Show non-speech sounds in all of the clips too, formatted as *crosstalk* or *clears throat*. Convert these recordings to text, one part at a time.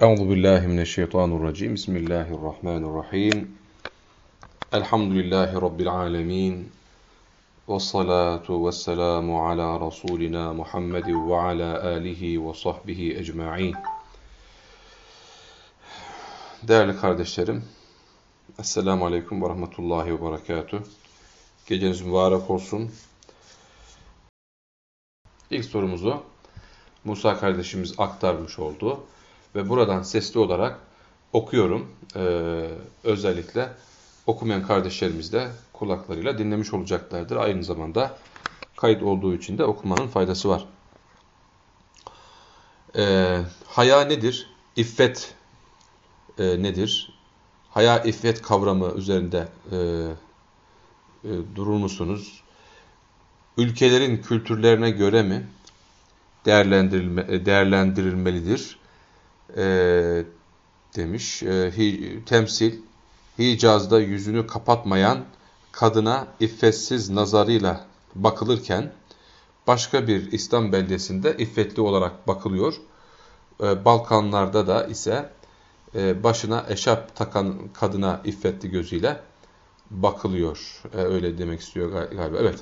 Euzu billahi mineşşeytanirracim. Bismillahirrahmanirrahim. Elhamdülillahi rabbil alamin. Ves salatu vesselamu ala rasulina Muhammed ve ala alihi ve sahbihi ecmaîn. Değerli kardeşlerim, Esselamu aleyküm ve rahmetullahi ve berekatuh. Geceniz mübarek olsun. İlk sorumuzu Musa kardeşimiz aktarmış oldu. Ve buradan sesli olarak okuyorum. Ee, özellikle okumayan kardeşlerimiz de kulaklarıyla dinlemiş olacaklardır. Aynı zamanda kayıt olduğu için de okumanın faydası var. Ee, haya nedir? İffet e, nedir? Haya, iffet kavramı üzerinde e, e, durur musunuz? Ülkelerin kültürlerine göre mi değerlendirilme, değerlendirilmelidir? E, demiş. E, hi, temsil, Hicaz'da yüzünü kapatmayan kadına iffetsiz nazarıyla bakılırken, başka bir İslam beldesinde iffetli olarak bakılıyor. E, Balkanlarda da ise e, başına eşap takan kadına iffetli gözüyle bakılıyor. E, öyle demek istiyor galiba. Evet.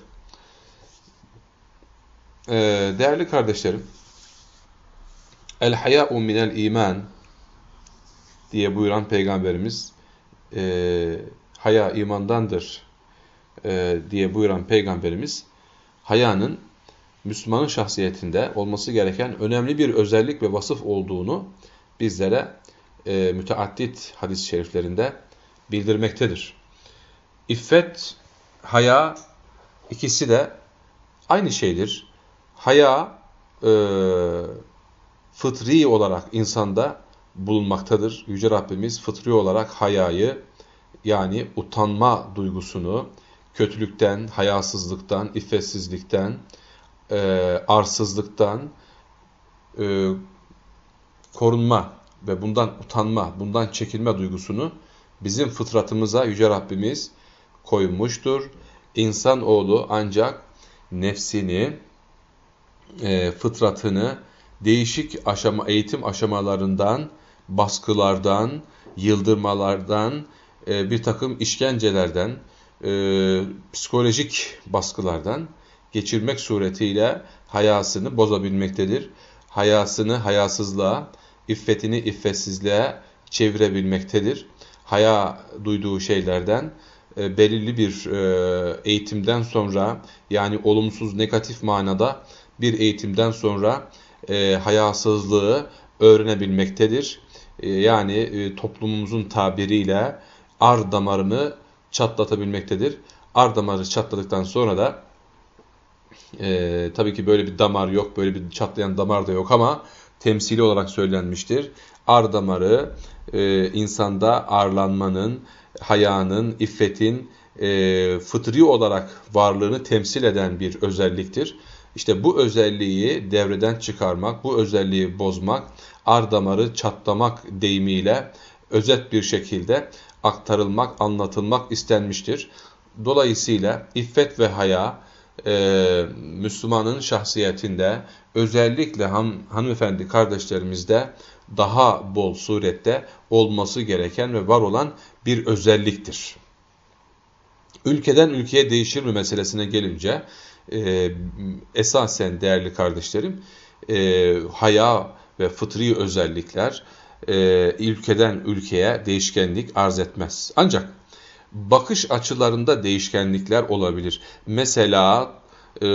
Değerli kardeşlerim, El haya'u minel iman diye buyuran Peygamberimiz e, haya imandandır e, diye buyuran Peygamberimiz hayanın Müslümanın şahsiyetinde olması gereken önemli bir özellik ve vasıf olduğunu bizlere e, müteaddit hadis-i şeriflerinde bildirmektedir. İffet, haya ikisi de aynı şeydir. Haya e, fıtri olarak insanda bulunmaktadır. Yüce Rabbimiz fıtri olarak hayayı yani utanma duygusunu kötülükten, hayasızlıktan, iffetsizlikten, e, arsızlıktan e, korunma ve bundan utanma, bundan çekilme duygusunu bizim fıtratımıza Yüce Rabbimiz koymuştur. İnsan oğlu ancak nefsini, e, fıtratını, değişik aşama, eğitim aşamalarından, baskılardan, yıldırmalardan, e, bir takım işkencelerden, e, psikolojik baskılardan geçirmek suretiyle hayasını bozabilmektedir. Hayasını hayasızlığa, iffetini iffetsizliğe çevirebilmektedir. Haya duyduğu şeylerden e, belirli bir e, eğitimden sonra yani olumsuz negatif manada bir eğitimden sonra e, hayasızlığı öğrenebilmektedir. E, yani e, toplumumuzun tabiriyle ar damarını çatlatabilmektedir. Ar damarı çatladıktan sonra da e, tabii ki böyle bir damar yok, böyle bir çatlayan damar da yok ama temsili olarak söylenmiştir. Ar damarı e, insanda arlanmanın, hayanın, iffetin e, fıtri olarak varlığını temsil eden bir özelliktir. İşte bu özelliği devreden çıkarmak, bu özelliği bozmak, ar damarı çatlamak deyimiyle özet bir şekilde aktarılmak, anlatılmak istenmiştir. Dolayısıyla iffet ve haya e, Müslümanın şahsiyetinde özellikle han, hanımefendi kardeşlerimizde daha bol surette olması gereken ve var olan bir özelliktir. Ülkeden ülkeye değişir mi meselesine gelince e, esasen değerli kardeşlerim e, haya ve fıtri özellikler e, ülkeden ülkeye değişkenlik arz etmez. Ancak bakış açılarında değişkenlikler olabilir. Mesela e,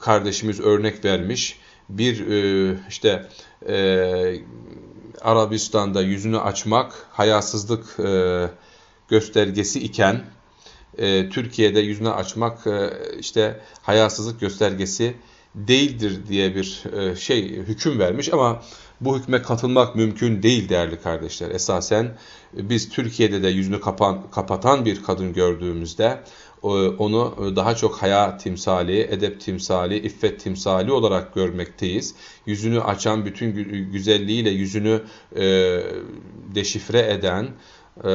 kardeşimiz örnek vermiş bir e, işte e, Arabistan'da yüzünü açmak hayasızlık e, göstergesi iken e, Türkiye'de yüzünü açmak e, işte hayasızlık göstergesi değildir diye bir e, şey hüküm vermiş ama bu hükme katılmak mümkün değil değerli kardeşler. Esasen biz Türkiye'de de yüzünü kapan, kapatan bir kadın gördüğümüzde onu daha çok haya timsali, edep timsali, iffet timsali olarak görmekteyiz. Yüzünü açan bütün güzelliğiyle yüzünü e, deşifre eden e,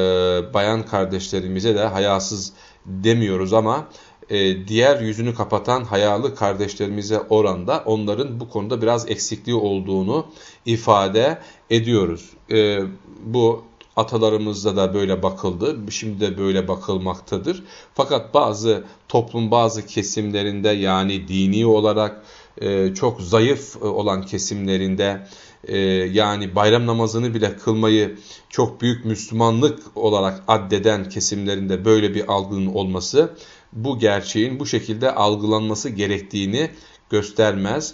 bayan kardeşlerimize de hayasız demiyoruz ama e, diğer yüzünü kapatan hayalı kardeşlerimize oranda onların bu konuda biraz eksikliği olduğunu ifade ediyoruz. E, bu atalarımızda da böyle bakıldı, şimdi de böyle bakılmaktadır. Fakat bazı toplum bazı kesimlerinde yani dini olarak e, çok zayıf olan kesimlerinde e, yani bayram namazını bile kılmayı çok büyük Müslümanlık olarak addeden kesimlerinde böyle bir algının olması bu gerçeğin bu şekilde algılanması gerektiğini göstermez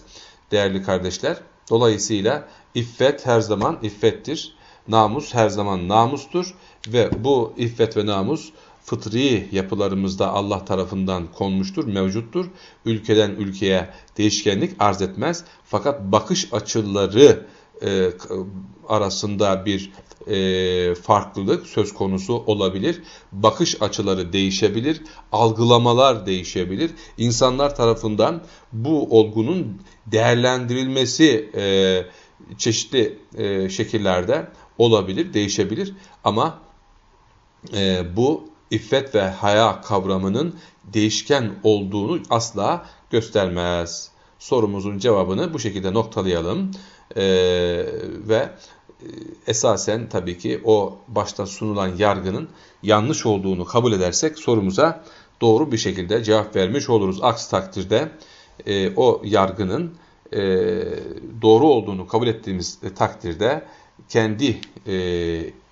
değerli kardeşler. Dolayısıyla iffet her zaman iffettir. Namus her zaman namustur ve bu iffet ve namus fıtri yapılarımızda Allah tarafından konmuştur, mevcuttur. Ülkeden ülkeye değişkenlik arz etmez. Fakat bakış açıları e, arasında bir e, farklılık söz konusu olabilir. Bakış açıları değişebilir, algılamalar değişebilir. İnsanlar tarafından bu olgunun değerlendirilmesi e, çeşitli e, şekillerde olabilir, değişebilir. Ama e, bu iffet ve haya kavramının değişken olduğunu asla göstermez. Sorumuzun cevabını bu şekilde noktalayalım. Ee, ve e, esasen tabii ki o başta sunulan yargının yanlış olduğunu kabul edersek sorumuza doğru bir şekilde cevap vermiş oluruz. Aksi takdirde e, o yargının e, doğru olduğunu kabul ettiğimiz takdirde kendi e,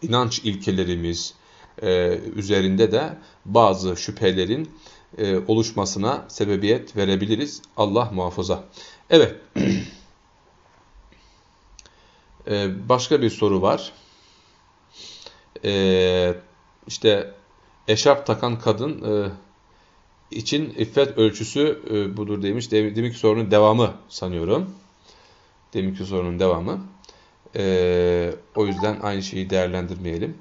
inanç ilkelerimiz e, üzerinde de bazı şüphelerin e, oluşmasına sebebiyet verebiliriz. Allah muhafaza. Evet. *clears throat* Ee, başka bir soru var. Ee, işte eşarp takan kadın e, için iffet ölçüsü e, budur demiş. Deminki sorunun devamı sanıyorum. Deminki sorunun devamı. Ee, o yüzden aynı şeyi değerlendirmeyelim.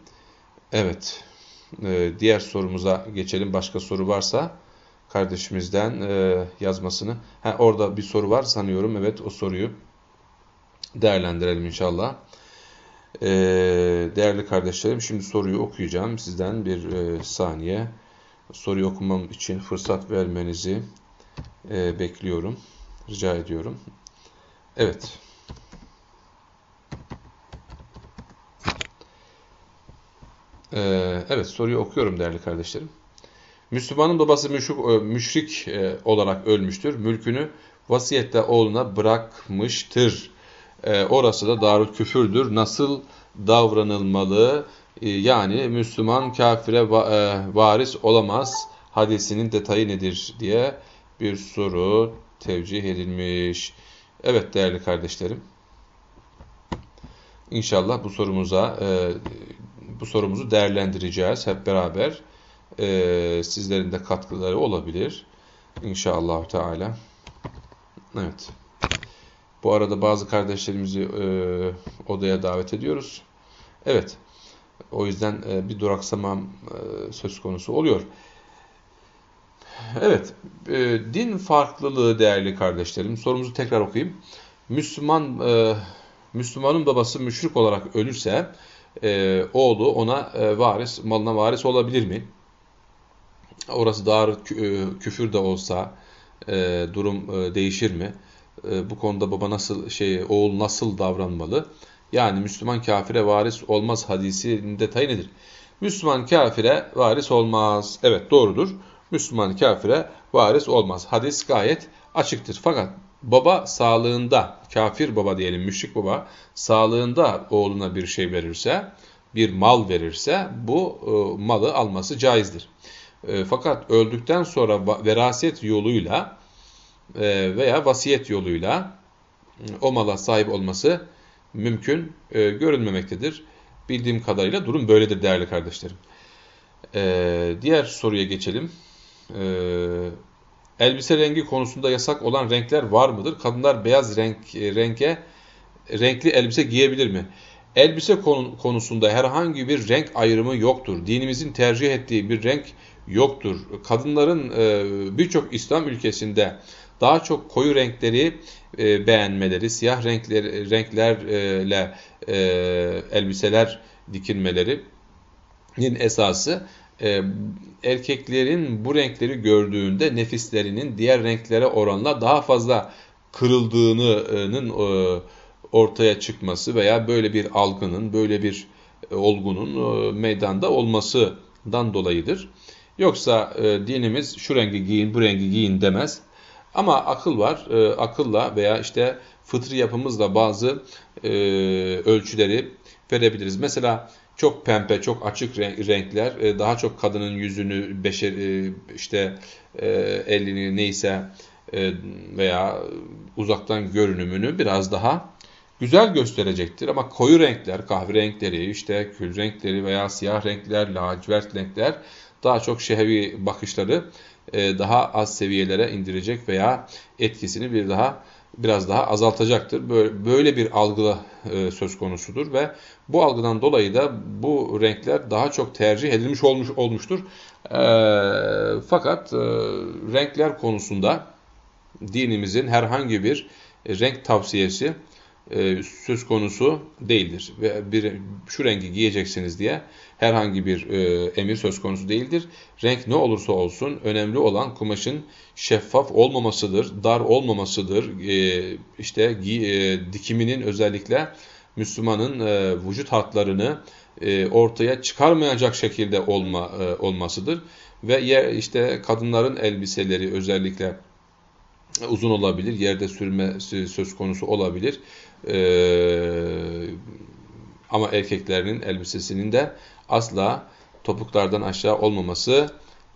Evet. Ee, diğer sorumuza geçelim. Başka soru varsa kardeşimizden e, yazmasını. Ha, orada bir soru var sanıyorum. Evet o soruyu değerlendirelim inşallah. Ee, değerli kardeşlerim şimdi soruyu okuyacağım. Sizden bir e, saniye soruyu okumam için fırsat vermenizi e, bekliyorum. Rica ediyorum. Evet. Ee, evet soruyu okuyorum değerli kardeşlerim. Müslümanın babası müşrik, e, müşrik e, olarak ölmüştür. Mülkünü vasiyette oğluna bırakmıştır. E, orası da darül küfürdür. Nasıl davranılmalı? E, yani Müslüman kafire va, e, varis olamaz hadisinin detayı nedir diye bir soru tevcih edilmiş. Evet değerli kardeşlerim. İnşallah bu sorumuza e, bu sorumuzu değerlendireceğiz hep beraber. E, sizlerin de katkıları olabilir. İnşallah Teala. Evet. Bu arada bazı kardeşlerimizi e, odaya davet ediyoruz. Evet. O yüzden e, bir duraksamam e, söz konusu oluyor. Evet. E, din farklılığı değerli kardeşlerim. Sorumuzu tekrar okuyayım. Müslüman e, Müslümanın babası müşrik olarak ölürse e, oğlu ona e, varis, malına varis olabilir mi? Orası dar e, küfür de olsa e, durum e, değişir mi? E, bu konuda baba nasıl şey oğul nasıl davranmalı? Yani Müslüman kafire varis olmaz hadisinin detayı nedir? Müslüman kafire varis olmaz. Evet doğrudur. Müslüman kafire varis olmaz. Hadis gayet açıktır. Fakat baba sağlığında, kafir baba diyelim, müşrik baba sağlığında oğluna bir şey verirse, bir mal verirse bu e, malı alması caizdir. E, fakat öldükten sonra veraset yoluyla veya vasiyet yoluyla o mala sahip olması mümkün e, görünmemektedir. Bildiğim kadarıyla durum böyledir değerli kardeşlerim. E, diğer soruya geçelim. Elbise rengi konusunda yasak olan renkler var mıdır? Kadınlar beyaz renk renke renkli elbise giyebilir mi? Elbise konusunda herhangi bir renk ayrımı yoktur. Dinimizin tercih ettiği bir renk yoktur. Kadınların birçok İslam ülkesinde daha çok koyu renkleri e, beğenmeleri, siyah renkler, renklerle e, elbiseler dikilmelerinin esası e, erkeklerin bu renkleri gördüğünde nefislerinin diğer renklere oranla daha fazla kırıldığının e, ortaya çıkması veya böyle bir algının, böyle bir e, olgunun e, meydanda olmasından dolayıdır. Yoksa e, dinimiz şu rengi giyin, bu rengi giyin demez. Ama akıl var. E, akılla veya işte fıtri yapımızla bazı e, ölçüleri verebiliriz. Mesela çok pembe, çok açık renkler e, daha çok kadının yüzünü, beşer, e, işte e, elini neyse veya uzaktan görünümünü biraz daha güzel gösterecektir. Ama koyu renkler, kahve renkleri, işte kül renkleri veya siyah renkler, lacivert renkler daha çok şehvi bakışları daha az seviyelere indirecek veya etkisini bir daha biraz daha azaltacaktır. Böyle, böyle bir algı e, söz konusudur ve bu algıdan dolayı da bu renkler daha çok tercih edilmiş olmuş olmuştur. E, fakat e, renkler konusunda dinimizin herhangi bir renk tavsiyesi e, söz konusu değildir. Ve bir şu rengi giyeceksiniz diye herhangi bir e, emir söz konusu değildir. Renk ne olursa olsun önemli olan kumaşın şeffaf olmamasıdır, dar olmamasıdır. E, işte e, dikiminin özellikle Müslümanın e, vücut hatlarını e, ortaya çıkarmayacak şekilde olma e, olmasıdır. Ve yer, işte kadınların elbiseleri özellikle uzun olabilir, yerde sürme söz konusu olabilir. Ee, ama erkeklerin elbisesinin de asla topuklardan aşağı olmaması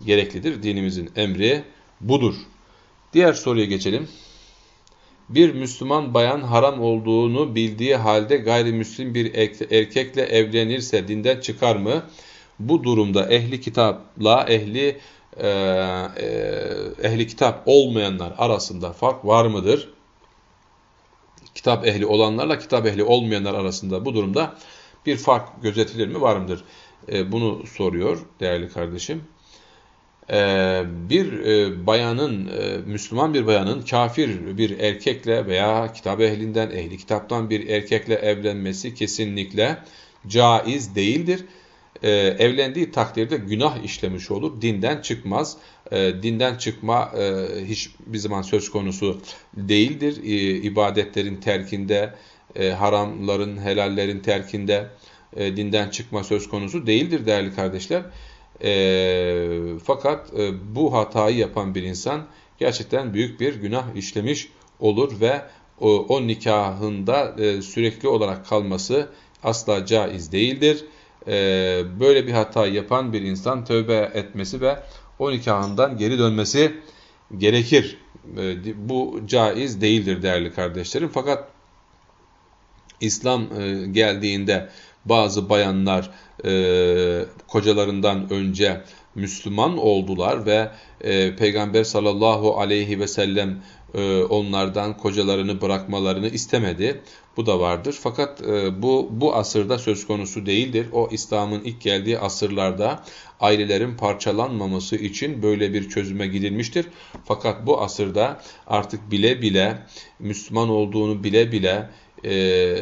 gereklidir. Dinimizin emri budur. Diğer soruya geçelim. Bir Müslüman bayan haram olduğunu bildiği halde gayrimüslim bir erkekle evlenirse dinden çıkar mı? Bu durumda ehli kitapla ehli e, e, ehli kitap olmayanlar arasında fark var mıdır? Kitap ehli olanlarla kitap ehli olmayanlar arasında bu durumda bir fark gözetilir mi var mıdır? E, bunu soruyor değerli kardeşim. E, bir e, bayanın, e, Müslüman bir bayanın kafir bir erkekle veya kitap ehlinden, ehli kitaptan bir erkekle evlenmesi kesinlikle caiz değildir e, evlendiği takdirde günah işlemiş olur, dinden çıkmaz. E, dinden çıkma e, hiçbir zaman söz konusu değildir. E, ibadetlerin terkinde, e, haramların, helallerin terkinde e, dinden çıkma söz konusu değildir değerli kardeşler. E, fakat e, bu hatayı yapan bir insan gerçekten büyük bir günah işlemiş olur ve o, o nikahında e, sürekli olarak kalması asla caiz değildir e, böyle bir hata yapan bir insan tövbe etmesi ve o nikahından geri dönmesi gerekir. E, bu caiz değildir değerli kardeşlerim. Fakat İslam e, geldiğinde bazı bayanlar e, kocalarından önce Müslüman oldular ve e, Peygamber sallallahu aleyhi ve sellem e, onlardan kocalarını bırakmalarını istemedi. Bu da vardır. Fakat e, bu bu asırda söz konusu değildir. O İslam'ın ilk geldiği asırlarda ailelerin parçalanmaması için böyle bir çözüme gidilmiştir. Fakat bu asırda artık bile bile Müslüman olduğunu bile bile e,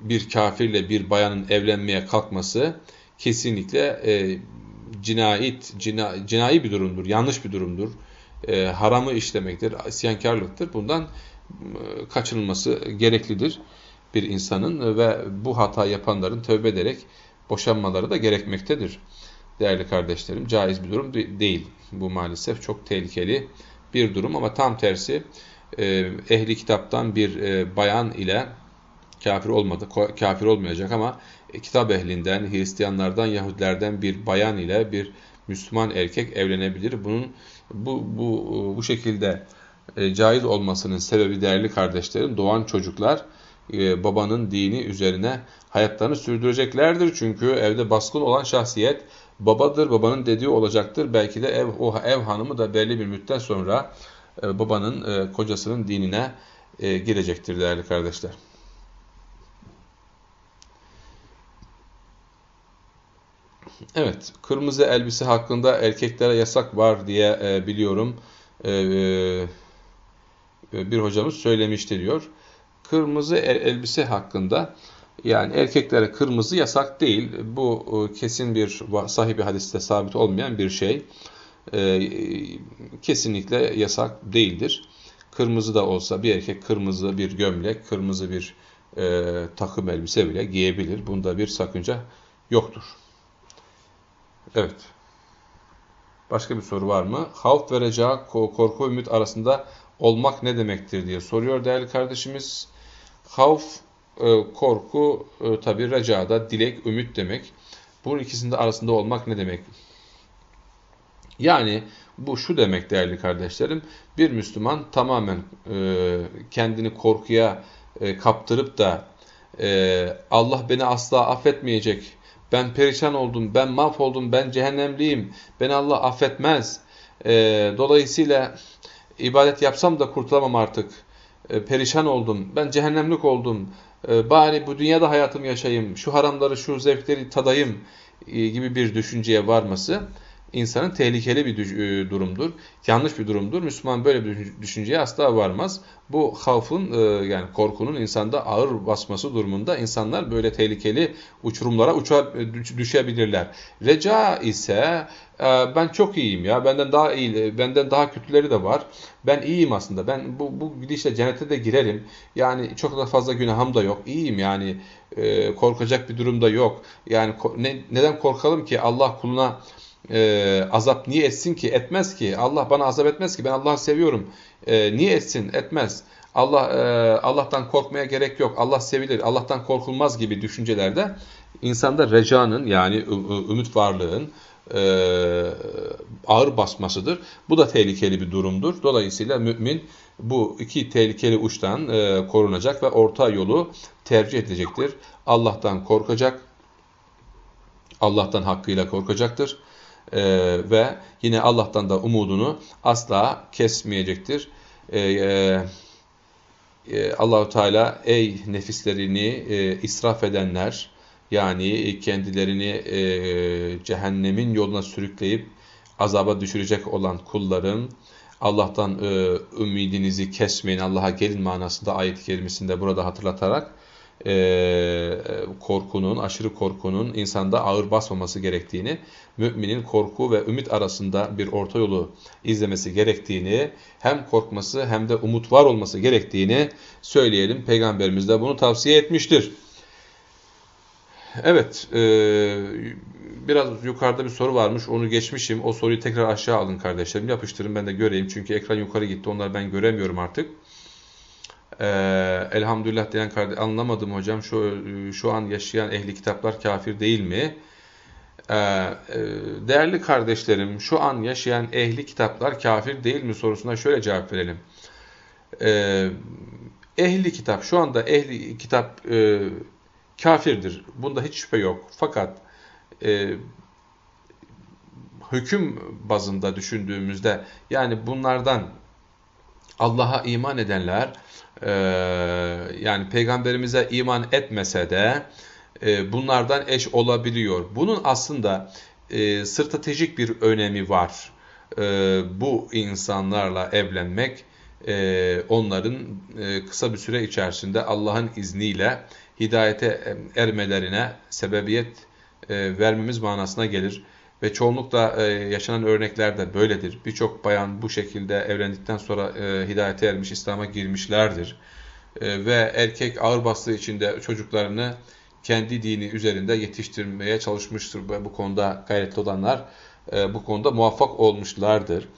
bir kafirle bir bayanın evlenmeye kalkması kesinlikle e, cinayet, cina, cinayi bir durumdur, yanlış bir durumdur. E, haramı işlemektir, isyankarlıktır. Bundan e, kaçınılması gereklidir bir insanın ve bu hata yapanların tövbe ederek boşanmaları da gerekmektedir. Değerli kardeşlerim, caiz bir durum değil. Bu maalesef çok tehlikeli bir durum ama tam tersi e, ehli kitaptan bir e, bayan ile kafir olmadı, kafir olmayacak ama kitap ehlinden, Hristiyanlardan, Yahudilerden bir bayan ile bir Müslüman erkek evlenebilir. Bunun bu bu bu şekilde e, caiz olmasının sebebi değerli kardeşlerim doğan çocuklar e, babanın dini üzerine hayatlarını sürdüreceklerdir. Çünkü evde baskın olan şahsiyet babadır, babanın dediği olacaktır. Belki de ev o ev hanımı da belli bir müddet sonra e, babanın e, kocasının dinine e, girecektir değerli kardeşler. Evet, kırmızı elbise hakkında erkeklere yasak var diye e, biliyorum. E, e, bir hocamız söylemişti diyor. Kırmızı el, elbise hakkında Yani erkeklere kırmızı yasak değil. Bu e, kesin bir sahibi hadiste sabit olmayan bir şey. E, kesinlikle yasak değildir. Kırmızı da olsa bir erkek kırmızı bir gömlek, kırmızı bir e, takım elbise bile giyebilir. Bunda bir sakınca yoktur. Evet. Başka bir soru var mı? Havf ve reca, korku ümit arasında olmak ne demektir diye soruyor değerli kardeşimiz. Havf, e, korku, e, tabi recada, dilek, ümit demek. Bu ikisinde arasında olmak ne demek? Yani bu şu demek değerli kardeşlerim, bir Müslüman tamamen e, kendini korkuya kaptırıp da Allah beni asla affetmeyecek, ben perişan oldum, ben mahvoldum, ben cehennemliyim, beni Allah affetmez. dolayısıyla ibadet yapsam da kurtulamam artık. E, perişan oldum. Ben cehennemlik oldum. E, bari bu dünyada hayatımı yaşayayım. Şu haramları, şu zevkleri tadayım e, gibi bir düşünceye varması insanın tehlikeli bir e, durumdur. Yanlış bir durumdur. Müslüman böyle bir düşünceye asla varmaz. Bu havfın e, yani korkunun insanda ağır basması durumunda insanlar böyle tehlikeli uçurumlara uçar, e, düşebilirler. Reca ise ben çok iyiyim ya benden daha iyi benden daha kötüleri de var. Ben iyiyim aslında. Ben bu bu gidişle cennete de girerim. Yani çok da fazla günahım da yok. İyiyim yani korkacak bir durumda yok. Yani ne, neden korkalım ki Allah kuluna e, azap niye etsin ki? Etmez ki. Allah bana azap etmez ki. Ben Allah'ı seviyorum. E, niye etsin? Etmez. Allah e, Allah'tan korkmaya gerek yok. Allah sevilir. Allah'tan korkulmaz gibi düşüncelerde insanda recanın yani ümit varlığın e, ağır basmasıdır. Bu da tehlikeli bir durumdur. Dolayısıyla mümin bu iki tehlikeli uçtan e, korunacak ve orta yolu tercih edecektir. Allah'tan korkacak, Allah'tan hakkıyla korkacaktır e, ve yine Allah'tan da umudunu asla kesmeyecektir. E, e, e, Allahu Teala ey nefislerini e, israf edenler yani kendilerini e, cehennemin yoluna sürükleyip azaba düşürecek olan kulların Allah'tan e, ümidinizi kesmeyin, Allah'a gelin manasında ayet-i kerimesinde burada hatırlatarak e, korkunun, aşırı korkunun insanda ağır basmaması gerektiğini, müminin korku ve ümit arasında bir orta yolu izlemesi gerektiğini, hem korkması hem de umut var olması gerektiğini söyleyelim. Peygamberimiz de bunu tavsiye etmiştir. Evet, e, biraz yukarıda bir soru varmış, onu geçmişim. O soruyu tekrar aşağı alın kardeşlerim, yapıştırın ben de göreyim. Çünkü ekran yukarı gitti, onları ben göremiyorum artık. Ee, elhamdülillah diyen kardeş anlamadım hocam şu şu an yaşayan ehli kitaplar kafir değil mi? Ee, e, değerli kardeşlerim şu an yaşayan ehli kitaplar kafir değil mi sorusuna şöyle cevap verelim. Ee, ehli kitap şu anda ehli kitap e, kafirdir. Bunda hiç şüphe yok. Fakat e, hüküm bazında düşündüğümüzde yani bunlardan Allah'a iman edenler e, yani peygamberimize iman etmese de e, bunlardan eş olabiliyor. Bunun aslında e, stratejik bir önemi var. E, bu insanlarla evlenmek e, onların e, kısa bir süre içerisinde Allah'ın izniyle hidayete ermelerine sebebiyet e, vermemiz manasına gelir. Ve çoğunlukla e, yaşanan örnekler de böyledir. Birçok bayan bu şekilde evlendikten sonra e, hidayete ermiş, İslam'a girmişlerdir. E, ve erkek ağır bastığı içinde çocuklarını kendi dini üzerinde yetiştirmeye çalışmıştır. Ve bu konuda gayretli olanlar e, bu konuda muvaffak olmuşlardır.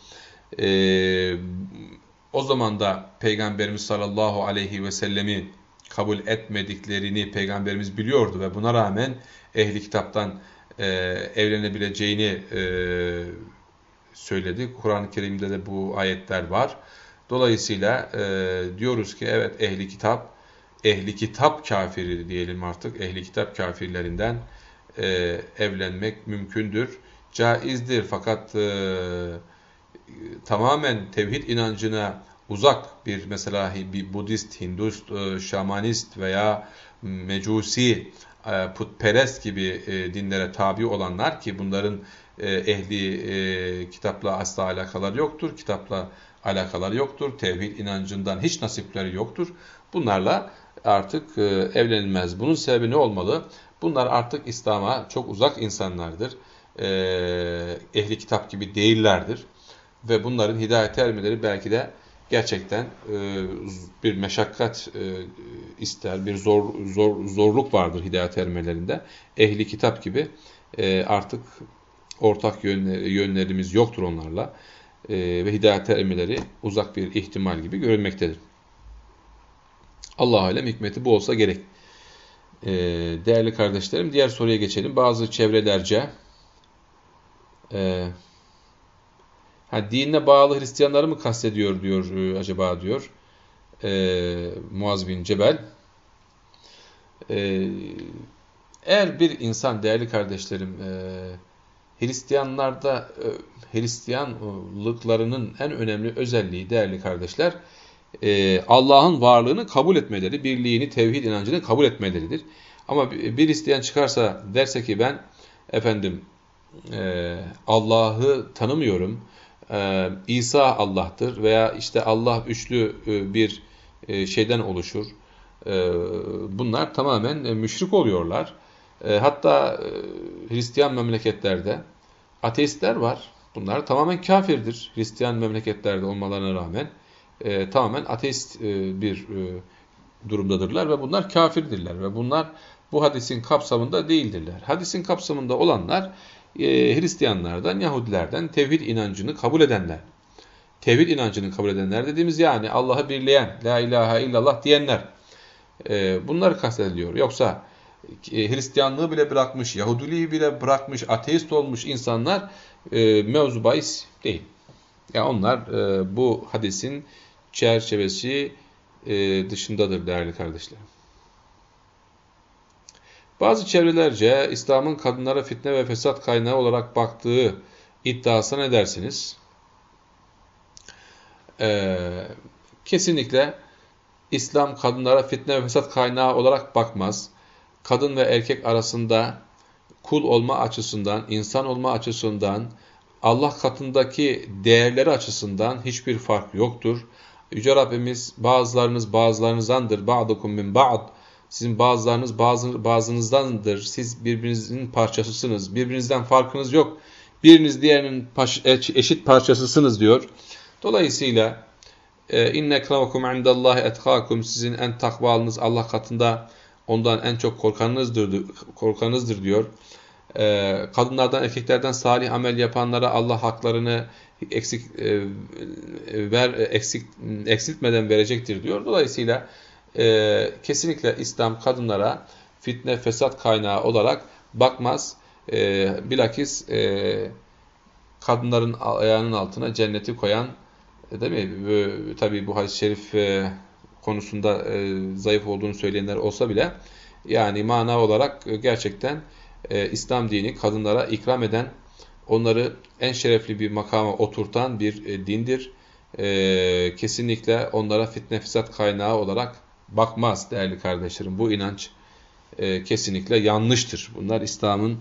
E, o zaman da Peygamberimiz sallallahu aleyhi ve sellemi kabul etmediklerini Peygamberimiz biliyordu ve buna rağmen ehli kitaptan e, evlenebileceğini e, söyledi. Kur'an-ı Kerim'de de bu ayetler var. Dolayısıyla e, diyoruz ki evet ehli kitap, ehli kitap kafiri diyelim artık, ehli kitap kafirlerinden e, evlenmek mümkündür, caizdir. Fakat e, tamamen tevhid inancına uzak bir mesela bir Budist, Hindust, e, Şamanist veya Mecusi putperest gibi e, dinlere tabi olanlar ki bunların e, ehli kitapla asla alakaları yoktur, kitapla alakaları yoktur, tevhid inancından hiç nasipleri yoktur. Bunlarla artık e, evlenilmez. Bunun sebebi ne olmalı? Bunlar artık İslam'a çok uzak insanlardır. E, ehli kitap gibi değillerdir. Ve bunların hidayet ermeleri belki de gerçekten e, bir meşakkat e, ister, bir zor, zor zorluk vardır hidayet ermelerinde. Ehli kitap gibi e, artık ortak yönlerimiz yoktur onlarla e, ve hidayet ermeleri uzak bir ihtimal gibi görülmektedir. Allah alem hikmeti bu olsa gerek. E, değerli kardeşlerim diğer soruya geçelim. Bazı çevrelerce e, ha, dinine bağlı Hristiyanları mı kastediyor diyor e, acaba diyor e, Muaz bin Cebel. E, eğer bir insan değerli kardeşlerim e, Hristiyanlarda e, Hristiyanlıklarının en önemli özelliği değerli kardeşler e, Allah'ın varlığını kabul etmeleri, birliğini, tevhid inancını kabul etmeleridir. Ama bir Hristiyan çıkarsa derse ki ben efendim e, Allah'ı tanımıyorum, İsa Allah'tır veya işte Allah üçlü bir şeyden oluşur. bunlar tamamen müşrik oluyorlar. hatta Hristiyan memleketlerde ateistler var. Bunlar tamamen kafirdir. Hristiyan memleketlerde olmalarına rağmen e, tamamen ateist e, bir e, durumdadırlar ve bunlar kafirdirler ve bunlar bu hadisin kapsamında değildirler. Hadisin kapsamında olanlar e, Hristiyanlardan, Yahudilerden tevhid inancını kabul edenler. Tevhid inancını kabul edenler dediğimiz yani Allah'ı birleyen, la ilahe illallah diyenler. E, bunlar kastediliyor. Yoksa e, Hristiyanlığı bile bırakmış, Yahudiliği bile bırakmış, ateist olmuş insanlar e, mevzu bahis değil. Yani onlar e, bu hadisin çerçevesi e, dışındadır değerli kardeşlerim. Bazı çevrelerce İslam'ın kadınlara fitne ve fesat kaynağı olarak baktığı iddiasına ne dersiniz? Ee, kesinlikle İslam kadınlara fitne ve fesat kaynağı olarak bakmaz. Kadın ve erkek arasında kul olma açısından, insan olma açısından, Allah katındaki değerleri açısından hiçbir fark yoktur. Yüce Rabbimiz bazılarınız bazılarınızdandır. Ba'dukum min ba'd. Sizin bazılarınız bazı, bazınızdandır. Siz birbirinizin parçasısınız. Birbirinizden farkınız yok. Biriniz diğerinin eşit parçasısınız diyor. Dolayısıyla e, inne ekramakum indallahi etkakum sizin en takvalınız Allah katında ondan en çok korkanınızdır, korkanınızdır diyor. E, kadınlardan erkeklerden salih amel yapanlara Allah haklarını eksik e, ver eksik eksiltmeden verecektir diyor. Dolayısıyla e, kesinlikle İslam kadınlara fitne fesat kaynağı olarak bakmaz. E, bilakis e, kadınların ayağının altına cenneti koyan e, değil mi? E, tabii bu hadis-i şerif e, konusunda e, zayıf olduğunu söyleyenler olsa bile yani mana olarak gerçekten e, İslam dini kadınlara ikram eden onları en şerefli bir makama oturtan bir e, dindir. E, kesinlikle onlara fitne fesat kaynağı olarak bakmaz değerli kardeşlerim. Bu inanç e, kesinlikle yanlıştır. Bunlar İslam'ın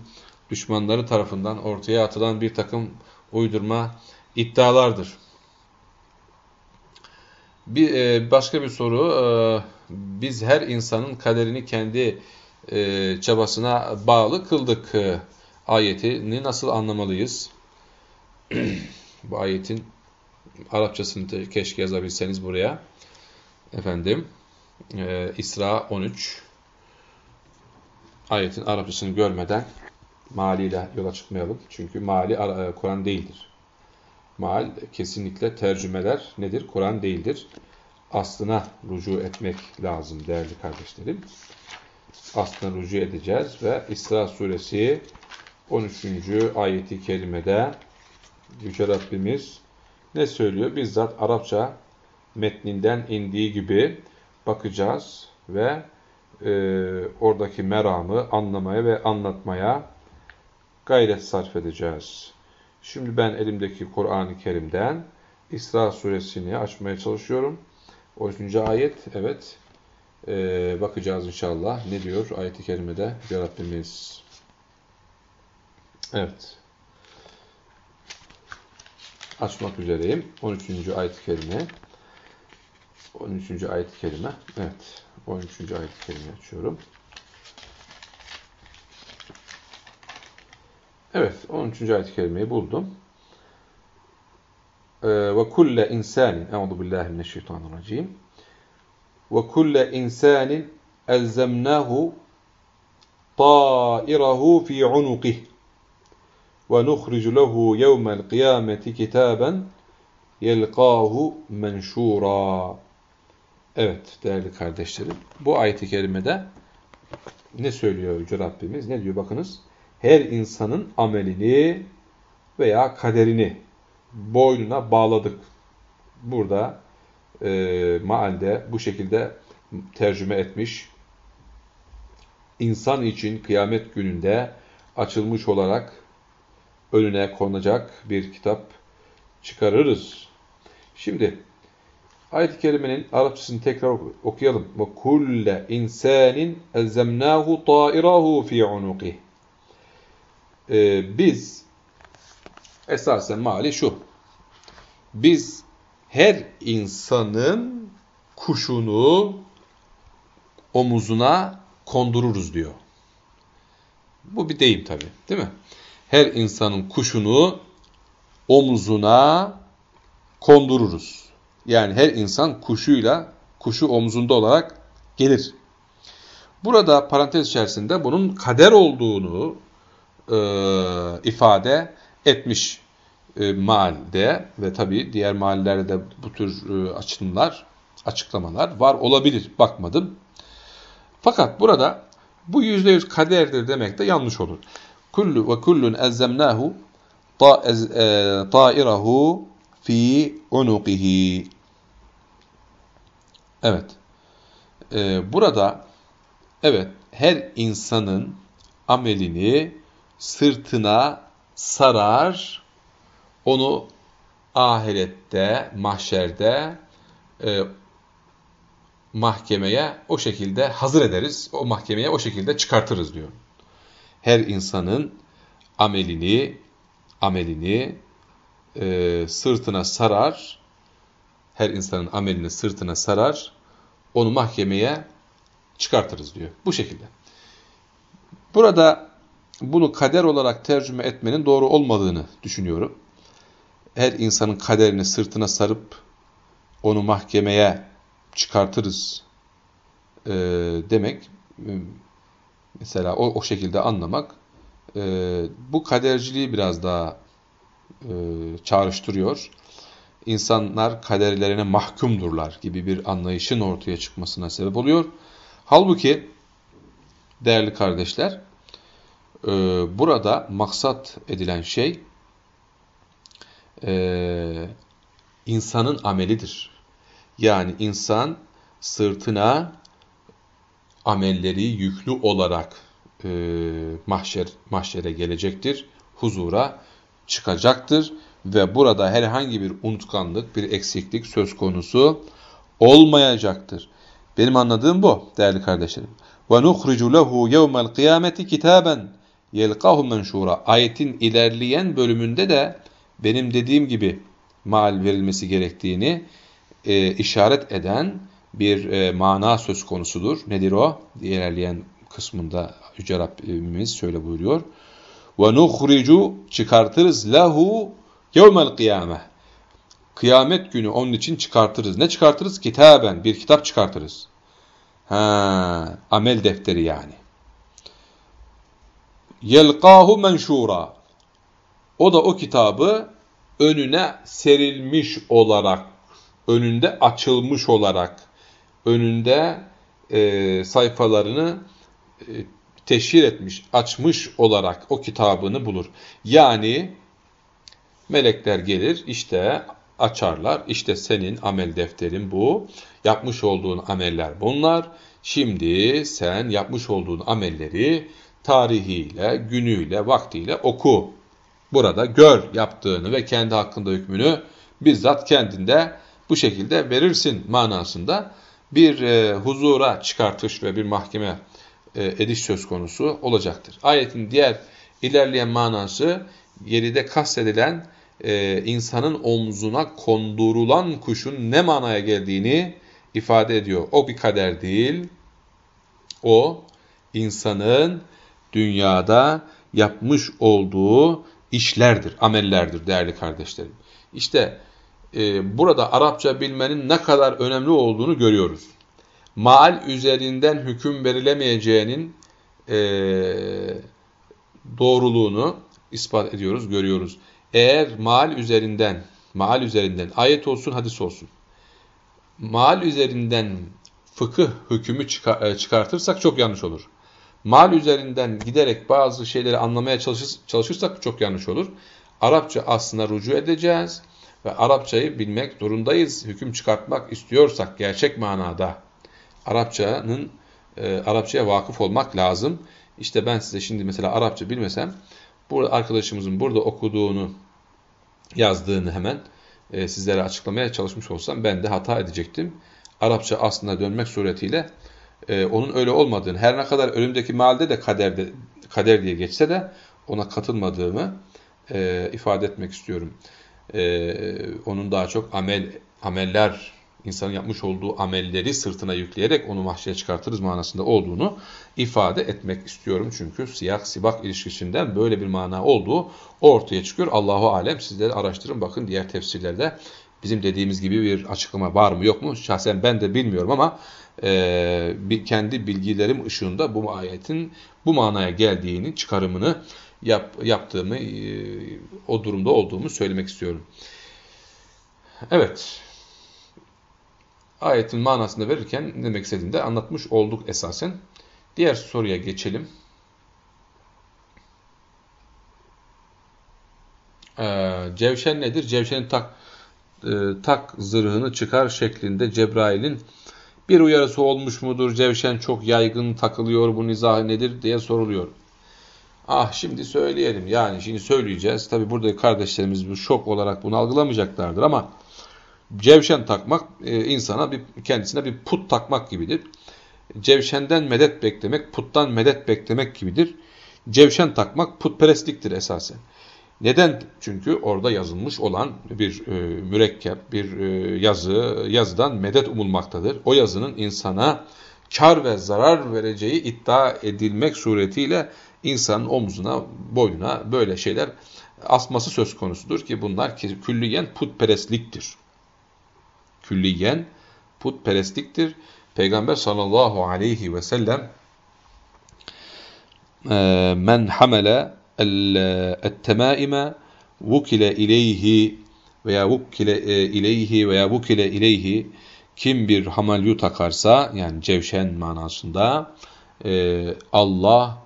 düşmanları tarafından ortaya atılan bir takım uydurma iddialardır. Bir e, başka bir soru. E, biz her insanın kaderini kendi e, çabasına bağlı kıldık. E, ayetini nasıl anlamalıyız? *clears throat* Bu ayetin Arapçasını keşke yazabilseniz buraya. Efendim, e, İsra 13 ayetin Arapçasını görmeden maliyle yola çıkmayalım. Çünkü mali e, Kur'an değildir. Mal kesinlikle tercümeler nedir? Kur'an değildir. Aslına rücu etmek lazım değerli kardeşlerim. Aslına rücu edeceğiz ve İsra suresi 13. ayeti kerimede Yüce Rabbimiz ne söylüyor? Bizzat Arapça metninden indiği gibi bakacağız ve e, oradaki meramı anlamaya ve anlatmaya gayret sarf edeceğiz. Şimdi ben elimdeki Kur'an-ı Kerim'den İsra suresini açmaya çalışıyorum. 13. ayet, evet. Ee, bakacağız inşallah. Ne diyor ayet-i kerimede Rabbimiz? Evet. Açmak üzereyim. 13. ayet-i kerime. 13. ayet-i kerime. Evet. 13. ayet-i kerime açıyorum. Evet, 13. ayet-i kerimeyi buldum. Ee, ve kulle insanin, euzu billahi mineşşeytanirracim. Ve kulle insanin elzemnahu طائره في عنقه ونخرج له يوم القيامة كتابا يلقاه منشورا Evet değerli kardeşlerim bu ayet-i kerimede ne söylüyor Yüce Rabbimiz? Ne diyor bakınız? Her insanın amelini veya kaderini boynuna bağladık. Burada e, maalde bu şekilde tercüme etmiş. İnsan için kıyamet gününde açılmış olarak önüne konacak bir kitap çıkarırız. Şimdi ayet-i kerimenin Arapçasını tekrar okuyalım. Ve kulle insanin elzemnahu ta'irahu fi unuqih. Ee, biz esasen mali şu. Biz her insanın kuşunu omuzuna kondururuz diyor. Bu bir deyim tabi değil mi? Her insanın kuşunu omuzuna kondururuz. Yani her insan kuşuyla, kuşu omzunda olarak gelir. Burada parantez içerisinde bunun kader olduğunu e, ifade etmiş e, mealde ve tabi diğer meallerde bu tür e, açılımlar, açıklamalar var olabilir. Bakmadım. Fakat burada bu yüzde yüz kaderdir demek de yanlış olur. Kullu ve kullun ezzemnahu ta'irahu fi unuqihi. Evet. Ee, burada evet her insanın amelini sırtına sarar, onu ahirette, mahşerde e, mahkemeye o şekilde hazır ederiz, o mahkemeye o şekilde çıkartırız diyor. Her insanın amelini amelini e, sırtına sarar, her insanın amelini sırtına sarar, onu mahkemeye çıkartırız diyor. Bu şekilde. Burada bunu kader olarak tercüme etmenin doğru olmadığını düşünüyorum. Her insanın kaderini sırtına sarıp onu mahkemeye çıkartırız e, demek mesela o, o şekilde anlamak e, bu kaderciliği biraz daha e, çağrıştırıyor. İnsanlar kaderlerine mahkumdurlar gibi bir anlayışın ortaya çıkmasına sebep oluyor. Halbuki değerli kardeşler e, burada maksat edilen şey e, insanın amelidir. Yani insan sırtına amelleri yüklü olarak e, mahşer, mahşere gelecektir, huzura çıkacaktır ve burada herhangi bir unutkanlık, bir eksiklik söz konusu olmayacaktır. Benim anladığım bu değerli kardeşlerim. Ve nukhricu lehu yevmel kıyameti kitaben yelqahu menşura. Ayetin ilerleyen bölümünde de benim dediğim gibi mal verilmesi gerektiğini e, işaret eden bir e, mana söz konusudur. Nedir o? İlerleyen kısmında Yüce Rabbimiz şöyle buyuruyor. Ve nuhricu çıkartırız lehu yevmel kıyame. Kıyamet günü onun için çıkartırız. Ne çıkartırız? Kitaben. Bir kitap çıkartırız. Ha, amel defteri yani. Yelqahu menşura. O da o kitabı önüne serilmiş olarak, önünde açılmış olarak, önünde e, sayfalarını e, teşhir etmiş, açmış olarak o kitabını bulur. Yani melekler gelir, işte açarlar, işte senin amel defterin bu, yapmış olduğun ameller bunlar. Şimdi sen yapmış olduğun amelleri tarihiyle, günüyle, vaktiyle oku. Burada gör yaptığını ve kendi hakkında hükmünü bizzat kendinde bu şekilde verirsin manasında bir e, huzura çıkartış ve bir mahkeme ediş söz konusu olacaktır. Ayetin diğer ilerleyen manası geride kastedilen e, insanın omzuna kondurulan kuşun ne manaya geldiğini ifade ediyor. O bir kader değil. O insanın dünyada yapmış olduğu işlerdir, amellerdir değerli kardeşlerim. İşte e, burada Arapça bilmenin ne kadar önemli olduğunu görüyoruz. Maal üzerinden hüküm verilemeyeceğinin e, doğruluğunu ispat ediyoruz, görüyoruz. Eğer maal üzerinden, maal üzerinden ayet olsun, hadis olsun. Maal üzerinden fıkıh hükmü e, çıkartırsak çok yanlış olur. Mal üzerinden giderek bazı şeyleri anlamaya çalışırsak çok yanlış olur. Arapça aslında rucu edeceğiz ve Arapçayı bilmek zorundayız. Hüküm çıkartmak istiyorsak gerçek manada Arapçanın e, Arapçaya vakıf olmak lazım. İşte ben size şimdi mesela Arapça bilmesem burada arkadaşımızın burada okuduğunu yazdığını hemen e, sizlere açıklamaya çalışmış olsam ben de hata edecektim. Arapça aslında dönmek suretiyle e, onun öyle olmadığını, her ne kadar ölümdeki malde de kaderde, kader diye geçse de ona katılmadığımı e, ifade etmek istiyorum. E, onun daha çok amel ameller, insanın yapmış olduğu amelleri sırtına yükleyerek onu mahşere çıkartırız manasında olduğunu ifade etmek istiyorum. Çünkü siyah sibak ilişkisinden böyle bir mana olduğu ortaya çıkıyor. Allahu alem sizleri araştırın bakın diğer tefsirlerde bizim dediğimiz gibi bir açıklama var mı yok mu? Şahsen ben de bilmiyorum ama e, kendi bilgilerim ışığında bu ayetin bu manaya geldiğini çıkarımını yap, yaptığımı e, o durumda olduğumu söylemek istiyorum. Evet. Ayetin manasını verirken ne demek istediğini de anlatmış olduk esasen. Diğer soruya geçelim. Ee, cevşen nedir? Cevşenin tak, e, tak zırhını çıkar şeklinde Cebrail'in bir uyarısı olmuş mudur? Cevşen çok yaygın takılıyor bu nizah nedir diye soruluyor. Ah şimdi söyleyelim yani şimdi söyleyeceğiz. Tabi burada kardeşlerimiz bu şok olarak bunu algılamayacaklardır ama cevşen takmak e, insana bir kendisine bir put takmak gibidir. Cevşenden medet beklemek puttan medet beklemek gibidir. Cevşen takmak putperestliktir esasen. Neden? Çünkü orada yazılmış olan bir e, mürekkep, bir e, yazı, yazıdan medet umulmaktadır. O yazının insana kar ve zarar vereceği iddia edilmek suretiyle insanın omzuna, boynuna böyle şeyler asması söz konusudur ki bunlar külliyen putperestliktir. Külliyen putperestliktir. Peygamber sallallahu aleyhi ve sellem e, men hamele el-temaime vukile ileyhi veya vukile e, ileyhi veya vukile ileyhi kim bir hamalyu takarsa yani cevşen manasında e, Allah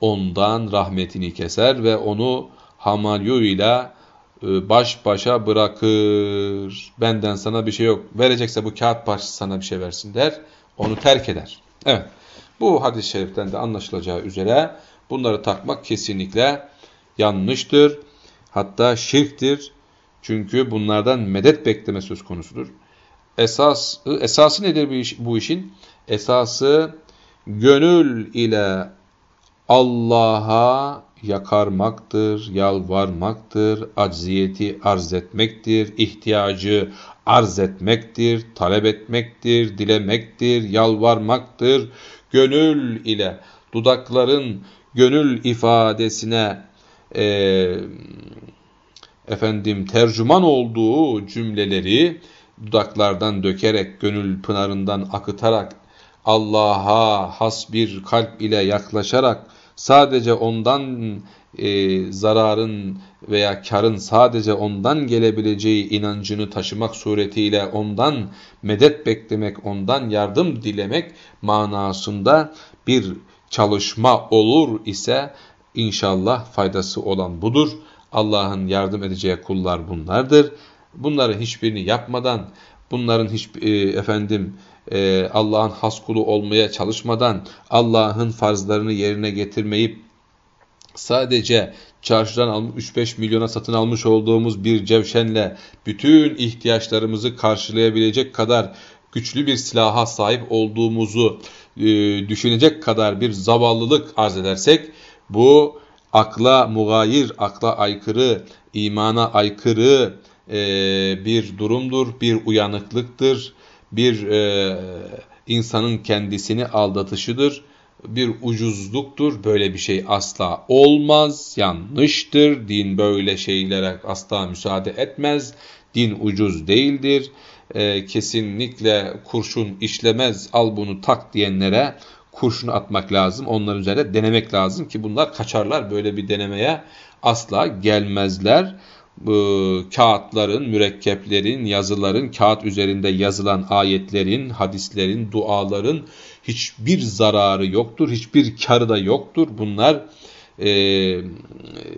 ondan rahmetini keser ve onu hamalyu ile e, baş başa bırakır. Benden sana bir şey yok. Verecekse bu kağıt parçası sana bir şey versin der. Onu terk eder. Evet. Bu hadis-i şeriften de anlaşılacağı üzere Bunları takmak kesinlikle yanlıştır. Hatta şirktir. Çünkü bunlardan medet bekleme söz konusudur. Esas, esası nedir bu, bu işin? Esası gönül ile Allah'a yakarmaktır, yalvarmaktır, acziyeti arz etmektir, ihtiyacı arz etmektir, talep etmektir, dilemektir, yalvarmaktır. Gönül ile dudakların gönül ifadesine e, efendim tercüman olduğu cümleleri dudaklardan dökerek, gönül pınarından akıtarak, Allah'a has bir kalp ile yaklaşarak, sadece ondan e, zararın veya karın sadece ondan gelebileceği inancını taşımak suretiyle ondan medet beklemek, ondan yardım dilemek manasında bir çalışma olur ise inşallah faydası olan budur. Allah'ın yardım edeceği kullar bunlardır. Bunların hiçbirini yapmadan, bunların hiç e, efendim e, Allah'ın has kulu olmaya çalışmadan, Allah'ın farzlarını yerine getirmeyip sadece çarşıdan 3-5 milyona satın almış olduğumuz bir cevşenle bütün ihtiyaçlarımızı karşılayabilecek kadar güçlü bir silaha sahip olduğumuzu e, düşünecek kadar bir zavallılık arz edersek bu akla mugayir, akla aykırı, imana aykırı e, bir durumdur, bir uyanıklıktır, bir e, insanın kendisini aldatışıdır, bir ucuzluktur. Böyle bir şey asla olmaz, yanlıştır. Din böyle şeylere asla müsaade etmez. Din ucuz değildir. E, kesinlikle kurşun işlemez, al bunu tak diyenlere kurşun atmak lazım. Onların üzerinde denemek lazım ki bunlar kaçarlar. Böyle bir denemeye asla gelmezler. Kağıtların, mürekkeplerin, yazıların, kağıt üzerinde yazılan ayetlerin, hadislerin, duaların hiçbir zararı yoktur, hiçbir karı da yoktur. Bunlar e,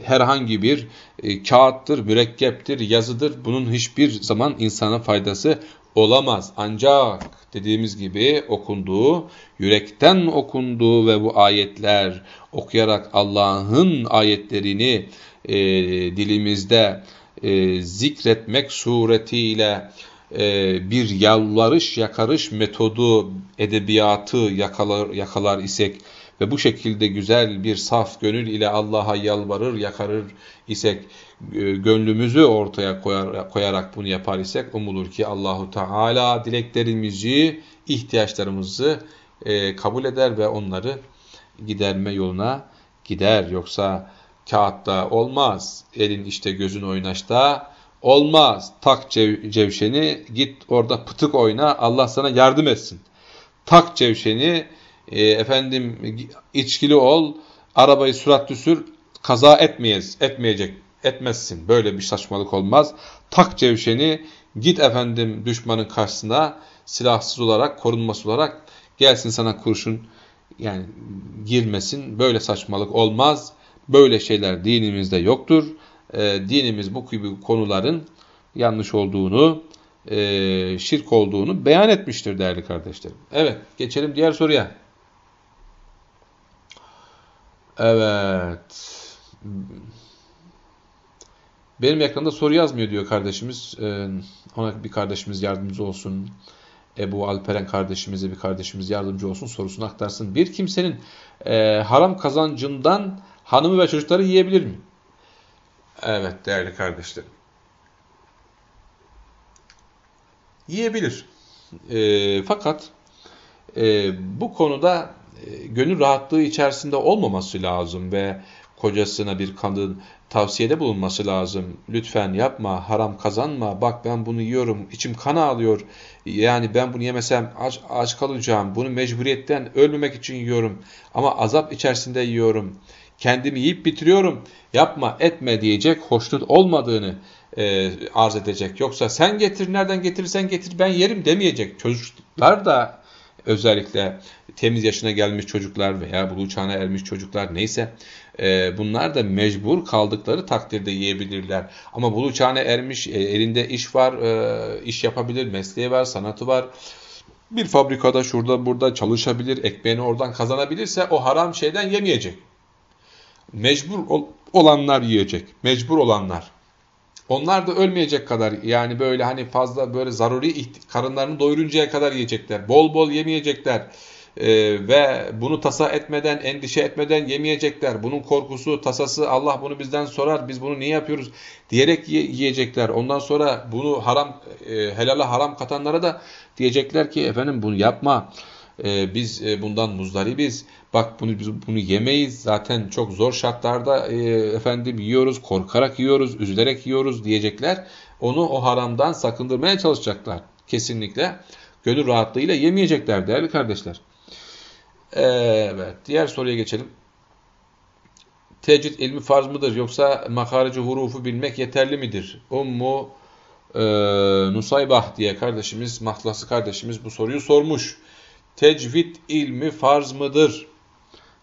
herhangi bir e, kağıttır, mürekkeptir, yazıdır. Bunun hiçbir zaman insana faydası olamaz. Ancak dediğimiz gibi okunduğu, yürekten okunduğu ve bu ayetler okuyarak Allah'ın ayetlerini e, dilimizde e, zikretmek suretiyle e, bir yalvarış yakarış metodu edebiyatı yakalar, yakalar isek ve bu şekilde güzel bir saf gönül ile Allah'a yalvarır yakarır isek e, gönlümüzü ortaya koyar, koyarak bunu yapar isek umulur ki Allahu Teala dileklerimizi, ihtiyaçlarımızı e, kabul eder ve onları giderme yoluna gider. Yoksa kağıtta olmaz, elin işte gözün oynaşta olmaz. Tak cev cevşeni git orada pıtık oyna Allah sana yardım etsin. Tak cevşeni e, efendim içkili ol, arabayı süratli sür, kaza etmeyez, etmeyecek etmezsin. Böyle bir saçmalık olmaz. Tak cevşeni git efendim düşmanın karşısına silahsız olarak, korunması olarak gelsin sana kurşun yani girmesin. Böyle saçmalık olmaz. Böyle şeyler dinimizde yoktur. E, dinimiz bu gibi konuların yanlış olduğunu, e, şirk olduğunu beyan etmiştir değerli kardeşlerim. Evet, geçelim diğer soruya. Evet. Benim ekranda soru yazmıyor diyor kardeşimiz. Ee, ona bir kardeşimiz yardımcı olsun. Ebu Alperen kardeşimize bir kardeşimiz yardımcı olsun sorusunu aktarsın. Bir kimsenin e, haram kazancından hanımı ve çocukları yiyebilir mi? Evet değerli kardeşlerim. Yiyebilir. E, fakat e, bu konuda e, gönül rahatlığı içerisinde olmaması lazım ve kocasına bir kadın tavsiyede bulunması lazım. Lütfen yapma, haram kazanma, bak ben bunu yiyorum, içim kana alıyor. Yani ben bunu yemesem aç, aç kalacağım, bunu mecburiyetten ölmemek için yiyorum. Ama azap içerisinde yiyorum, kendimi yiyip bitiriyorum. Yapma, etme diyecek, hoşnut olmadığını e, arz edecek. Yoksa sen getir, nereden getirirsen getir ben yerim demeyecek. Çocuklar da özellikle temiz yaşına gelmiş çocuklar veya buluğ çağına ermiş çocuklar neyse e, bunlar da mecbur kaldıkları takdirde yiyebilirler. Ama buluğ çağına ermiş, e, elinde iş var, e, iş yapabilir, mesleği var, sanatı var. Bir fabrikada şurada burada çalışabilir, ekmeğini oradan kazanabilirse o haram şeyden yemeyecek. Mecbur ol olanlar yiyecek, mecbur olanlar. Onlar da ölmeyecek kadar yani böyle hani fazla böyle zaruri karınlarını doyuruncaya kadar yiyecekler. Bol bol yemeyecekler. Ee, ve bunu tasa etmeden, endişe etmeden yemeyecekler. Bunun korkusu, tasası Allah bunu bizden sorar. Biz bunu niye yapıyoruz diyerek yiyecekler. Ondan sonra bunu haram e, helala haram katanlara da diyecekler ki efendim bunu yapma. E, biz e, bundan muzdaribiz. Bak bunu biz bunu yemeyiz. Zaten çok zor şartlarda e, efendim yiyoruz, korkarak yiyoruz, üzülerek yiyoruz diyecekler. Onu o haramdan sakındırmaya çalışacaklar. Kesinlikle gönül rahatlığıyla yemeyecekler değerli kardeşler. Evet, diğer soruya geçelim. Tecvid ilmi farz mıdır yoksa makareci hurufu bilmek yeterli midir? Ummu e, Nusaybah diye kardeşimiz, mahlası kardeşimiz bu soruyu sormuş. Tecvid ilmi farz mıdır?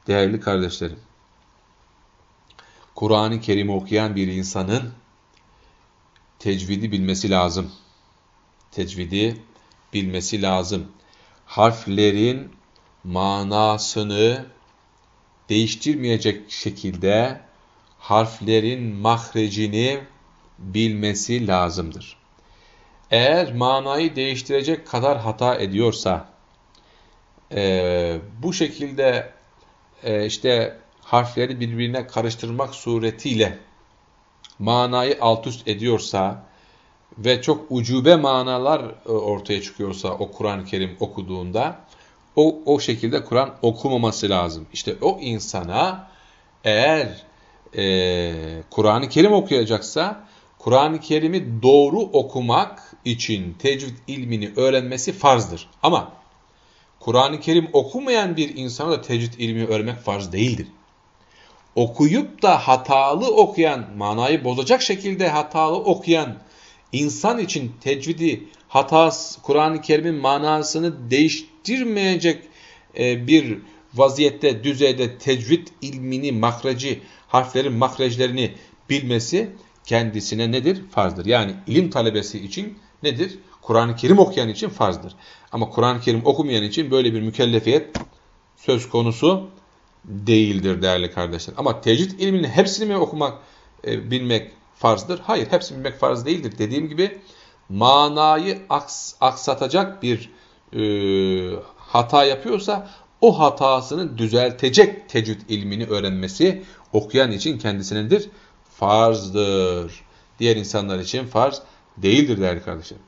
Değerli kardeşlerim, Kur'an-ı Kerim okuyan bir insanın tecvidi bilmesi lazım. Tecvidi bilmesi lazım. Harflerin manasını değiştirmeyecek şekilde harflerin mahrecini bilmesi lazımdır. Eğer manayı değiştirecek kadar hata ediyorsa, e, bu şekilde e, işte harfleri birbirine karıştırmak suretiyle manayı alt üst ediyorsa ve çok ucube manalar e, ortaya çıkıyorsa o Kur'an-ı Kerim okuduğunda o, o şekilde Kur'an okumaması lazım. İşte o insana eğer e, Kur'an-ı Kerim okuyacaksa Kur'an-ı Kerim'i doğru okumak için tecvid ilmini öğrenmesi farzdır. Ama Kur'an-ı Kerim okumayan bir insana da tecvid ilmi öğrenmek farz değildir. Okuyup da hatalı okuyan, manayı bozacak şekilde hatalı okuyan insan için tecvidi, hatas, Kur'an-ı Kerim'in manasını değiştirmeyecek e, bir vaziyette, düzeyde tecvid ilmini, makracı, harflerin makrajlarını bilmesi kendisine nedir? Farzdır. Yani ilim talebesi için nedir? Kur'an-ı Kerim okuyan için farzdır. Ama Kur'an-ı Kerim okumayan için böyle bir mükellefiyet söz konusu değildir değerli kardeşler. Ama tecvid ilminin hepsini mi okumak, e, bilmek farzdır? Hayır, hepsini bilmek farz değildir. Dediğim gibi manayı aks, aksatacak bir e, hata yapıyorsa o hatasını düzeltecek tecvid ilmini öğrenmesi okuyan için kendisinindir farzdır. Diğer insanlar için farz değildir değerli kardeşlerim.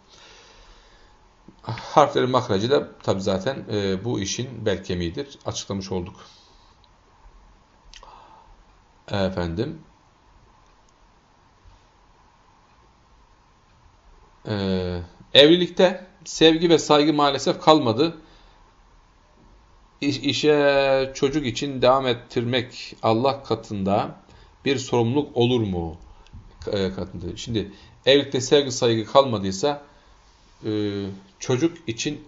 Harflerin makracı da tabi zaten e, bu işin bel kemiğidir. Açıklamış olduk. Efendim. Ee, evlilikte sevgi ve saygı maalesef kalmadı. İş, işe çocuk için devam ettirmek Allah katında bir sorumluluk olur mu? E, katında. Şimdi evlilikte sevgi saygı kalmadıysa çocuk için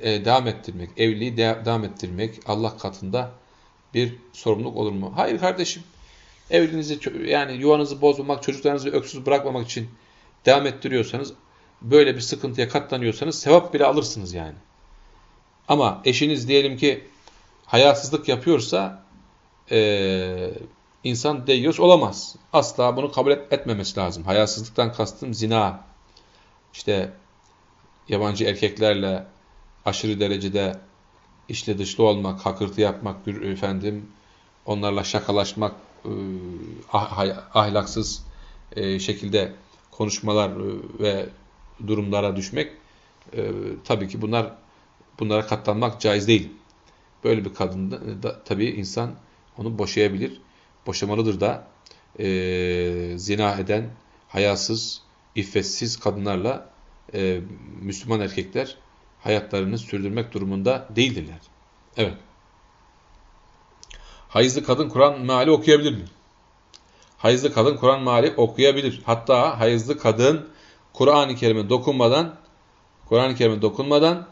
e, devam ettirmek, evliliği devam ettirmek Allah katında bir sorumluluk olur mu? Hayır kardeşim. Evliliğinizi yani yuvanızı bozmamak, çocuklarınızı öksüz bırakmamak için devam ettiriyorsanız, böyle bir sıkıntıya katlanıyorsanız sevap bile alırsınız yani. Ama eşiniz diyelim ki hayasızlık yapıyorsa e, insan deyyus olamaz. Asla bunu kabul et, etmemesi lazım. Hayasızlıktan kastım zina. İşte yabancı erkeklerle aşırı derecede içli dışlı olmak, hakırtı yapmak, efendim, onlarla şakalaşmak, e, ah, ahlaksız e, şekilde konuşmalar e, ve durumlara düşmek tabii ki bunlar bunlara katlanmak caiz değil. Böyle bir kadın da, tabii insan onu boşayabilir. Boşamalıdır da e, zina eden, hayasız, iffetsiz kadınlarla e, Müslüman erkekler hayatlarını sürdürmek durumunda değildirler. Evet. Hayızlı kadın Kur'an meali okuyabilir mi? Hayızlı kadın Kur'an meali okuyabilir. Hatta hayızlı kadın Kur'an-ı Kerim'e dokunmadan Kur'an-ı Kerim'e dokunmadan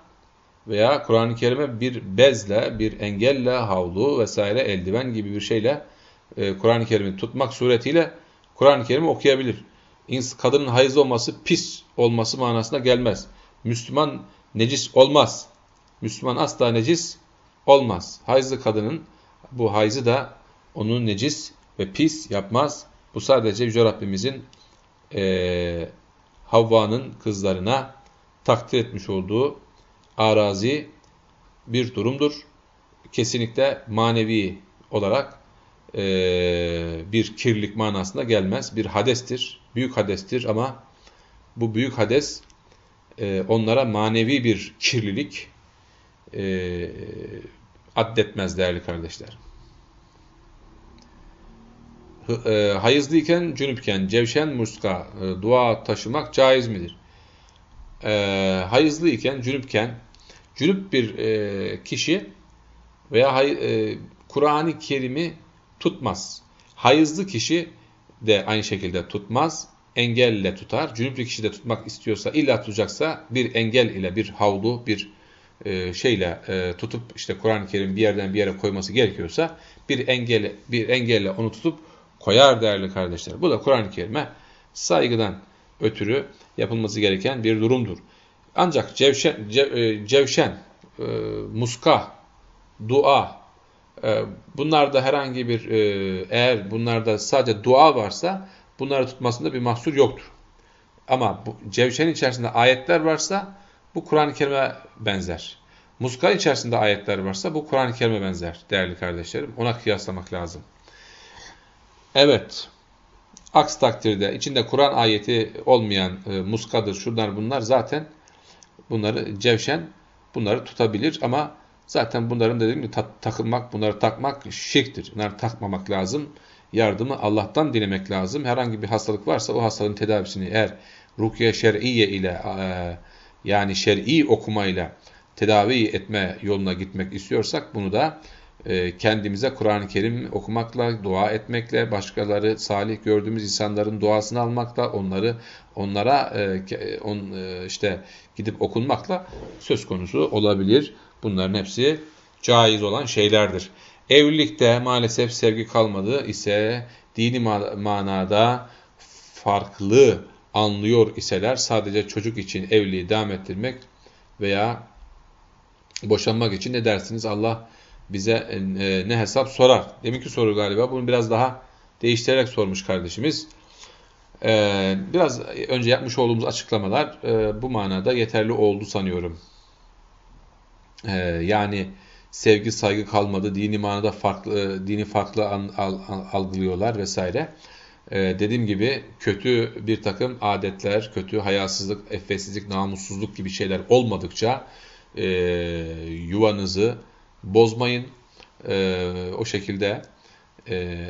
veya Kur'an-ı Kerim'e bir bezle, bir engelle, havlu vesaire eldiven gibi bir şeyle e, Kur'an-ı Kerim'i tutmak suretiyle Kur'an-ı Kerim'i okuyabilir. Kadının hayız olması pis olması manasına gelmez. Müslüman necis olmaz. Müslüman asla necis olmaz. Hayızlı kadının bu hayzı da onu necis ve pis yapmaz. Bu sadece Yüce Rabbimizin e, Havva'nın kızlarına takdir etmiş olduğu arazi bir durumdur. Kesinlikle manevi olarak e, bir kirlilik manasına gelmez. Bir hadestir, büyük hadestir ama bu büyük hades e, onlara manevi bir kirlilik e, addetmez değerli kardeşler. E, hayızlıyken, cünüpken, cevşen, muska, e, dua taşımak caiz midir? E, hayızlıyken, cünüpken, cünüp bir e, kişi veya e, Kur'an-ı Kerim'i tutmaz. Hayızlı kişi de aynı şekilde tutmaz. Engelle tutar. Cünüplü kişi de tutmak istiyorsa, illa tutacaksa bir engel ile, bir havlu, bir e, şeyle e, tutup işte Kur'an-ı Kerim bir yerden bir yere koyması gerekiyorsa bir engelle, bir engelle onu tutup koyar değerli kardeşler. Bu da Kur'an-ı Kerim'e saygıdan ötürü yapılması gereken bir durumdur. Ancak cevşen, cev, e, cevşen muska, dua, bunlarda herhangi bir, e, eğer bunlarda sadece dua varsa bunları tutmasında bir mahsur yoktur. Ama bu, cevşen içerisinde ayetler varsa bu Kur'an-ı Kerim'e benzer. Muska içerisinde ayetler varsa bu Kur'an-ı Kerim'e benzer değerli kardeşlerim. Ona kıyaslamak lazım. Evet. Aks takdirde içinde Kur'an ayeti olmayan e, muskadır, şunlar bunlar zaten bunları cevşen bunları tutabilir ama zaten bunların dediğim gibi ta takılmak, bunları takmak şirktir. Bunları takmamak lazım. Yardımı Allah'tan dilemek lazım. Herhangi bir hastalık varsa o hastalığın tedavisini eğer rukiye şer'iye ile e, yani şer'i okumayla tedavi etme yoluna gitmek istiyorsak bunu da e, kendimize Kur'an-ı Kerim okumakla, dua etmekle, başkaları salih gördüğümüz insanların duasını almakla, onları onlara e, on, e, işte gidip okunmakla söz konusu olabilir. Bunların hepsi caiz olan şeylerdir. Evlilikte maalesef sevgi kalmadı ise dini manada farklı anlıyor iseler sadece çocuk için evliliği devam ettirmek veya boşanmak için ne dersiniz? Allah bize e, ne hesap sorar. Deminki soru galiba. Bunu biraz daha değiştirerek sormuş kardeşimiz. E, biraz önce yapmış olduğumuz açıklamalar e, bu manada yeterli oldu sanıyorum. E, yani sevgi, saygı kalmadı. Dini manada farklı, dini farklı an, al, algılıyorlar vesaire. Ee, dediğim gibi kötü bir takım adetler, kötü hayasızlık, effetsizlik, namussuzluk gibi şeyler olmadıkça e, yuvanızı bozmayın. E, o şekilde e,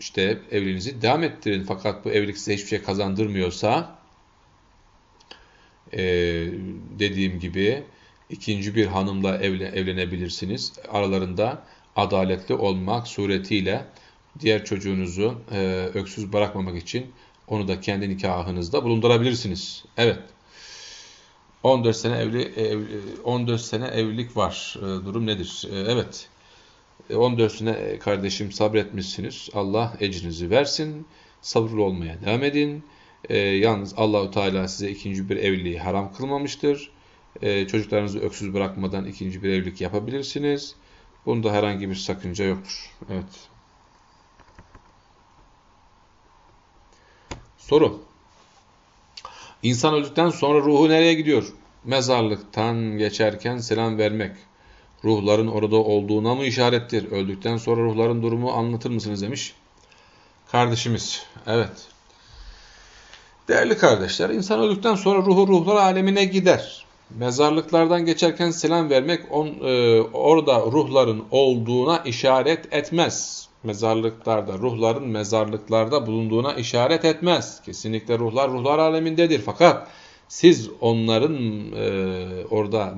işte evliliğinizi devam ettirin. Fakat bu evlilik size hiçbir şey kazandırmıyorsa e, dediğim gibi ikinci bir hanımla evlen, evlenebilirsiniz. Aralarında adaletli olmak suretiyle diğer çocuğunuzu e, öksüz bırakmamak için onu da kendi nikahınızda bulundurabilirsiniz. Evet. 14 sene evli, evli 14 sene evlilik var. E, durum nedir? E, evet. 14 e, sene kardeşim sabretmişsiniz. Allah ecrinizi versin. Sabırlı olmaya devam edin. E, yalnız Allahu Teala size ikinci bir evliliği haram kılmamıştır. E, çocuklarınızı öksüz bırakmadan ikinci bir evlilik yapabilirsiniz. Bunda herhangi bir sakınca yoktur. Evet. Soru. İnsan öldükten sonra ruhu nereye gidiyor? Mezarlıktan geçerken selam vermek. Ruhların orada olduğuna mı işarettir? Öldükten sonra ruhların durumu anlatır mısınız demiş. Kardeşimiz. Evet. Değerli kardeşler, insan öldükten sonra ruhu ruhlar alemine gider. Mezarlıklardan geçerken selam vermek on, e, orada ruhların olduğuna işaret etmez. Mezarlıklarda, ruhların mezarlıklarda bulunduğuna işaret etmez. Kesinlikle ruhlar ruhlar alemindedir. Fakat siz onların e, orada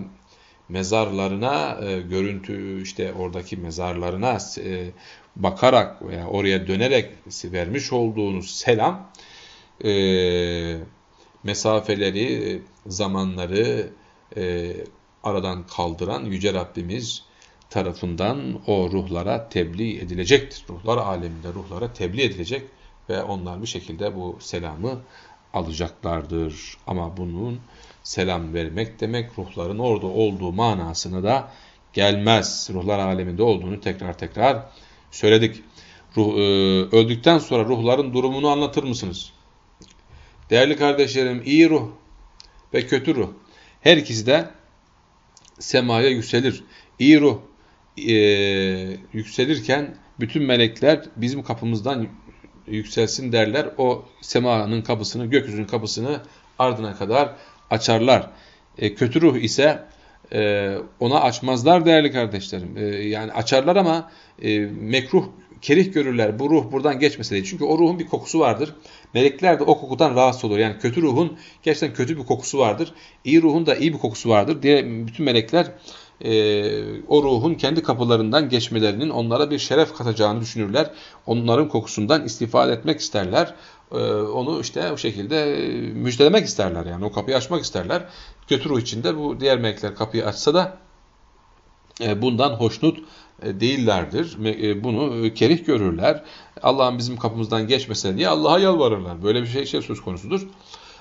mezarlarına e, görüntü işte oradaki mezarlarına e, bakarak veya oraya dönerek vermiş olduğunuz selam e, mesafeleri, zamanları e, aradan kaldıran Yüce Rabbimiz tarafından o ruhlara tebliğ edilecektir. Ruhlar aleminde ruhlara tebliğ edilecek ve onlar bir şekilde bu selamı alacaklardır. Ama bunun selam vermek demek ruhların orada olduğu manasına da gelmez. Ruhlar aleminde olduğunu tekrar tekrar söyledik. Ruh, e, öldükten sonra ruhların durumunu anlatır mısınız? Değerli kardeşlerim iyi ruh ve kötü ruh her ikisi de semaya yükselir. İyi ruh e, yükselirken bütün melekler bizim kapımızdan yükselsin derler. O semanın kapısını, gökyüzünün kapısını ardına kadar açarlar. E, kötü ruh ise e, ona açmazlar değerli kardeşlerim. E, yani açarlar ama e, mekruh, kerih görürler. Bu ruh buradan geçmese diye. Çünkü o ruhun bir kokusu vardır. Melekler de o kokudan rahatsız olur. Yani kötü ruhun gerçekten kötü bir kokusu vardır. İyi ruhun da iyi bir kokusu vardır diye bütün melekler e, o ruhun kendi kapılarından geçmelerinin onlara bir şeref katacağını düşünürler. Onların kokusundan istifade etmek isterler. E, onu işte o şekilde müjdelemek isterler. Yani o kapıyı açmak isterler. Kötü ruh içinde bu diğer melekler kapıyı açsa da e, bundan hoşnut değillerdir. E, bunu kerih görürler. Allah'ın bizim kapımızdan geçmese diye Allah'a yalvarırlar. Böyle bir şey, şey söz konusudur.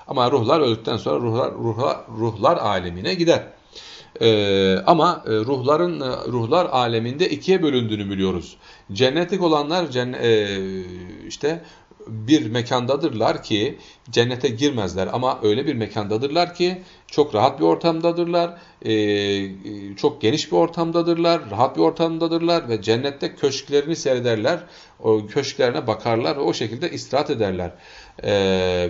Ama ruhlar öldükten sonra ruhlar, ruhlar, ruhlar alemine gider. Ee, ama ruhların ruhlar aleminde ikiye bölündüğünü biliyoruz. Cennetik olanlar cenn e, işte bir mekandadırlar ki cennete girmezler ama öyle bir mekandadırlar ki çok rahat bir ortamdadırlar, e, çok geniş bir ortamdadırlar, rahat bir ortamdadırlar ve cennette köşklerini seyrederler, o köşklerine bakarlar ve o şekilde istirahat ederler e,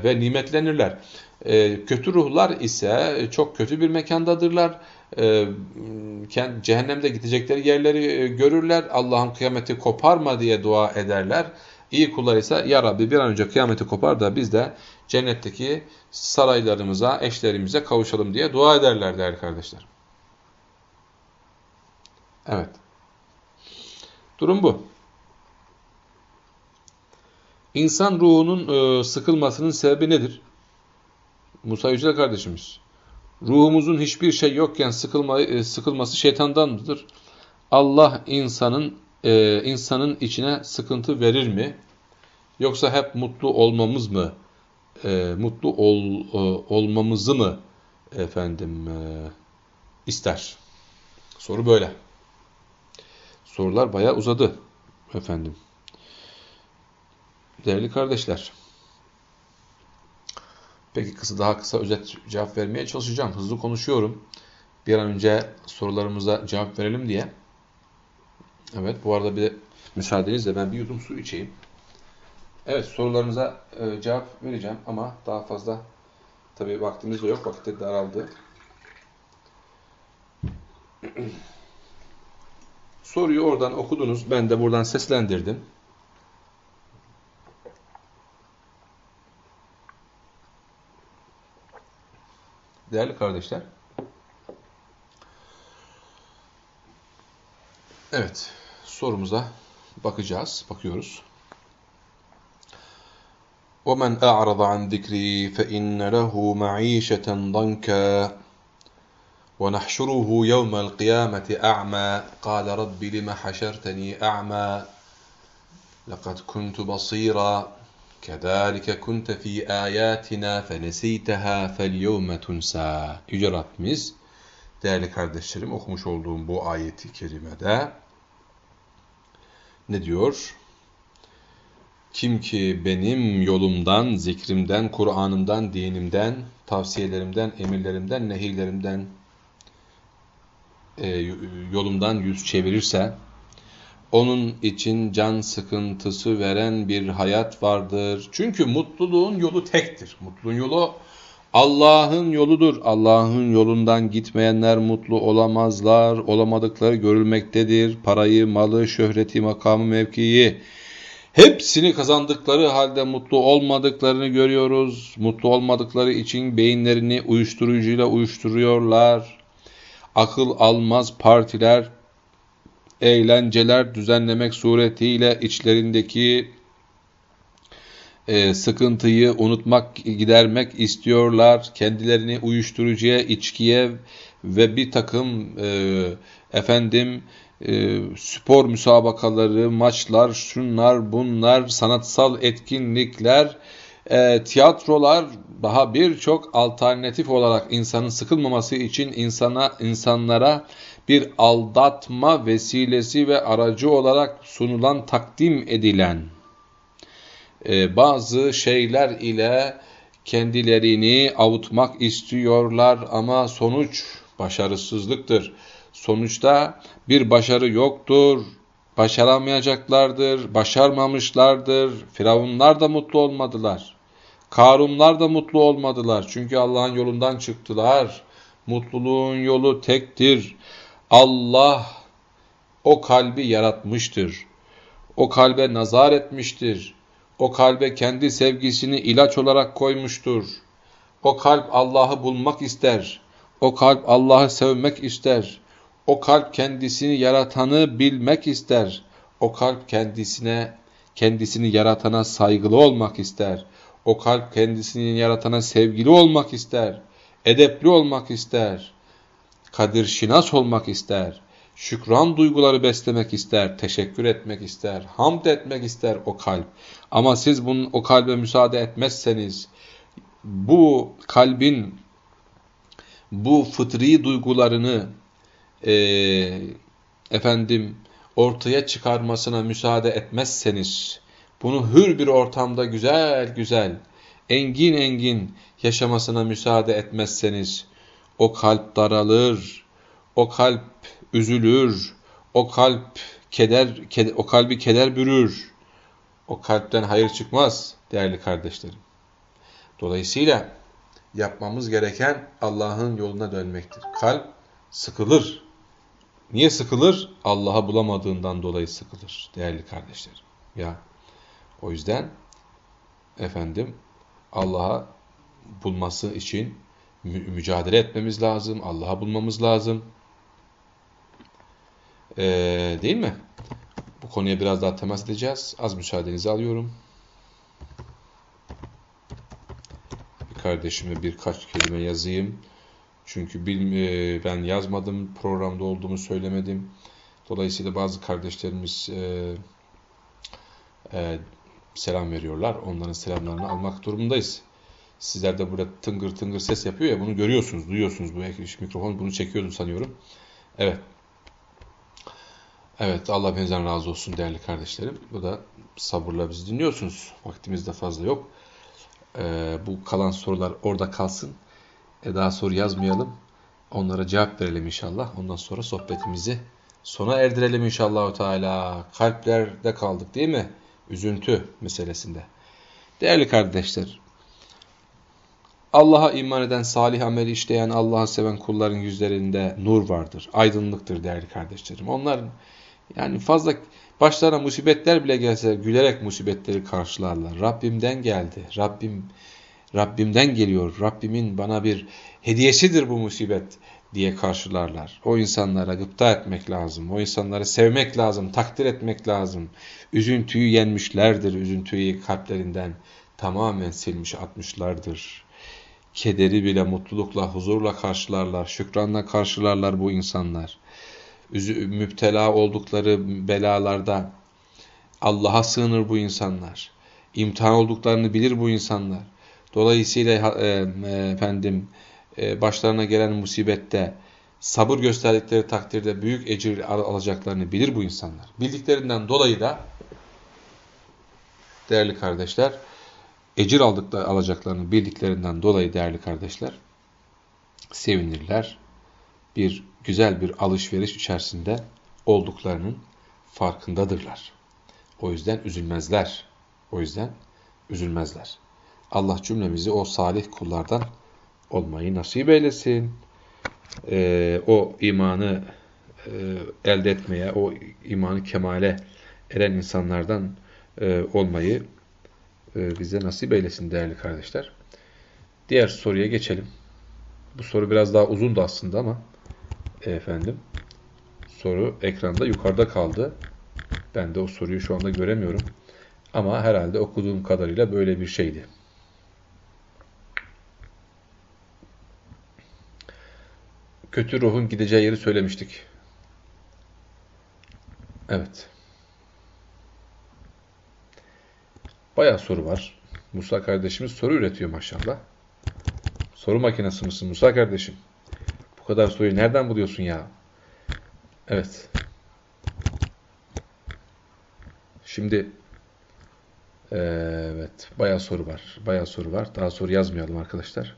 ve nimetlenirler. E, kötü ruhlar ise çok kötü bir mekandadırlar. E, cehennemde gidecekleri yerleri e, görürler. Allah'ın kıyameti koparma diye dua ederler. İyi kullar ise ya Rabbi bir an önce kıyameti kopar da biz de cennetteki saraylarımıza, eşlerimize kavuşalım diye dua ederler değerli kardeşler. Evet. Durum bu. İnsan ruhunun e, sıkılmasının sebebi nedir? Musa Yücel kardeşimiz. Ruhumuzun hiçbir şey yokken sıkılma, e, sıkılması şeytandan mıdır? Allah insanın e, insanın içine sıkıntı verir mi? Yoksa hep mutlu olmamız mı? E, mutlu ol, e, olmamızı mı efendim e, ister? Soru böyle. Sorular bayağı uzadı efendim. Değerli kardeşler. Peki kısa daha kısa özet cevap vermeye çalışacağım. Hızlı konuşuyorum. Bir an önce sorularımıza cevap verelim diye. Evet bu arada bir de müsaadenizle ben bir yudum su içeyim. Evet sorularınıza e, cevap vereceğim ama daha fazla tabi vaktimiz de yok. Vakit de daraldı. *clears throat* Soruyu oradan okudunuz. Ben de buradan seslendirdim. Değerli kardeşler. Evet, sorumuza bakacağız, bakıyoruz. وَمَنْ أَعْرَضَ عَنْ ذِكْرِي فَإِنَّ لَهُ مَعِيشَةً ضَنْكًا وَنَحْشُرُهُ يَوْمَ الْقِيَامَةِ أَعْمَى قَالَ رَبِّ لِمَ حَشَرْتَنِي أَعْمَى لَقَدْ كُنْتُ بَصِيرًا كَذَٰلِكَ كُنْتَ فِي آيَاتِنَا فَنَسِيتَهَا فَالْيَوْمَ تُنْسَى Yüce Rabbimiz, değerli kardeşlerim okumuş olduğum bu ayeti kerimede ne diyor? Kim ki benim yolumdan, zikrimden, Kur'an'ımdan, dinimden, tavsiyelerimden, emirlerimden, nehirlerimden, e, yolumdan yüz çevirirse, onun için can sıkıntısı veren bir hayat vardır. Çünkü mutluluğun yolu tektir. Mutluluğun yolu Allah'ın yoludur. Allah'ın yolundan gitmeyenler mutlu olamazlar. Olamadıkları görülmektedir. Parayı, malı, şöhreti, makamı, mevkiyi hepsini kazandıkları halde mutlu olmadıklarını görüyoruz. Mutlu olmadıkları için beyinlerini uyuşturucuyla uyuşturuyorlar. Akıl almaz partiler eğlenceler düzenlemek suretiyle içlerindeki e, sıkıntıyı unutmak, gidermek istiyorlar. Kendilerini uyuşturucuya, içkiye ve bir takım e, efendim e, spor müsabakaları, maçlar, şunlar, bunlar, sanatsal etkinlikler, e, tiyatrolar daha birçok alternatif olarak insanın sıkılmaması için insana insanlara bir aldatma vesilesi ve aracı olarak sunulan, takdim edilen e, bazı şeyler ile kendilerini avutmak istiyorlar ama sonuç başarısızlıktır. Sonuçta bir başarı yoktur, başaramayacaklardır, başarmamışlardır. Firavunlar da mutlu olmadılar. Karunlar da mutlu olmadılar. Çünkü Allah'ın yolundan çıktılar. Mutluluğun yolu tektir. Allah o kalbi yaratmıştır. O kalbe nazar etmiştir. O kalbe kendi sevgisini ilaç olarak koymuştur. O kalp Allah'ı bulmak ister. O kalp Allah'ı sevmek ister. O kalp kendisini yaratanı bilmek ister. O kalp kendisine, kendisini yaratana saygılı olmak ister. O kalp kendisini yaratana sevgili olmak ister. Edepli olmak ister kadir şinas olmak ister, şükran duyguları beslemek ister, teşekkür etmek ister, hamd etmek ister o kalp. Ama siz bunun o kalbe müsaade etmezseniz, bu kalbin bu fıtri duygularını e, efendim ortaya çıkarmasına müsaade etmezseniz, bunu hür bir ortamda güzel güzel, engin engin yaşamasına müsaade etmezseniz, o kalp daralır, o kalp üzülür, o kalp keder, keder o kalbi keder bürür. O kalpten hayır çıkmaz değerli kardeşlerim. Dolayısıyla yapmamız gereken Allah'ın yoluna dönmektir. Kalp sıkılır. Niye sıkılır? Allah'a bulamadığından dolayı sıkılır değerli kardeşlerim. Ya o yüzden efendim Allah'a bulması için mü mücadele etmemiz lazım. Allah'a bulmamız lazım. Ee, değil mi? Bu konuya biraz daha temas edeceğiz. Az müsaadenizi alıyorum. Bir kardeşime birkaç kelime yazayım. Çünkü e, ben yazmadım, programda olduğumu söylemedim. Dolayısıyla bazı kardeşlerimiz e, e, selam veriyorlar. Onların selamlarını almak durumundayız. Sizler de burada tıngır tıngır ses yapıyor ya bunu görüyorsunuz, duyuyorsunuz. Bu mikrofon bunu çekiyordum sanıyorum. Evet. Evet Allah benzden razı olsun değerli kardeşlerim. Bu da sabırla bizi dinliyorsunuz. Vaktimiz de fazla yok. Ee, bu kalan sorular orada kalsın. E, daha soru yazmayalım. Onlara cevap verelim inşallah. Ondan sonra sohbetimizi sona erdirelim inşallah. Teala. Kalplerde kaldık değil mi? Üzüntü meselesinde. Değerli kardeşler, Allah'a iman eden, salih amel işleyen, Allah'ı seven kulların yüzlerinde nur vardır. Aydınlıktır değerli kardeşlerim. Onların yani fazla başlarına musibetler bile gelse gülerek musibetleri karşılarlar. Rabbimden geldi. Rabbim Rabbimden geliyor. Rabbimin bana bir hediyesidir bu musibet diye karşılarlar. O insanlara gıpta etmek lazım. O insanları sevmek lazım, takdir etmek lazım. Üzüntüyü yenmişlerdir. Üzüntüyü kalplerinden tamamen silmiş atmışlardır. Kederi bile mutlulukla, huzurla karşılarlar. Şükranla karşılarlar bu insanlar müptela oldukları belalarda Allah'a sığınır bu insanlar. İmtihan olduklarını bilir bu insanlar. Dolayısıyla e, e, efendim e, başlarına gelen musibette sabır gösterdikleri takdirde büyük ecir alacaklarını bilir bu insanlar. Bildiklerinden dolayı da değerli kardeşler ecir aldıkları alacaklarını bildiklerinden dolayı değerli kardeşler sevinirler. Bir güzel bir alışveriş içerisinde olduklarının farkındadırlar. O yüzden üzülmezler. O yüzden üzülmezler. Allah cümlemizi o salih kullardan olmayı nasip eylesin. Ee, o imanı e, elde etmeye, o imanı kemale eren insanlardan e, olmayı e, bize nasip eylesin değerli kardeşler. Diğer soruya geçelim. Bu soru biraz daha uzundu aslında ama efendim soru ekranda yukarıda kaldı. Ben de o soruyu şu anda göremiyorum. Ama herhalde okuduğum kadarıyla böyle bir şeydi. Kötü ruhun gideceği yeri söylemiştik. Evet. Bayağı soru var. Musa kardeşimiz soru üretiyor maşallah. Soru makinesi misin Musa kardeşim? Bu kadar soruyu nereden buluyorsun ya? Evet. Şimdi evet bayağı soru var. Bayağı soru var. Daha soru yazmayalım arkadaşlar.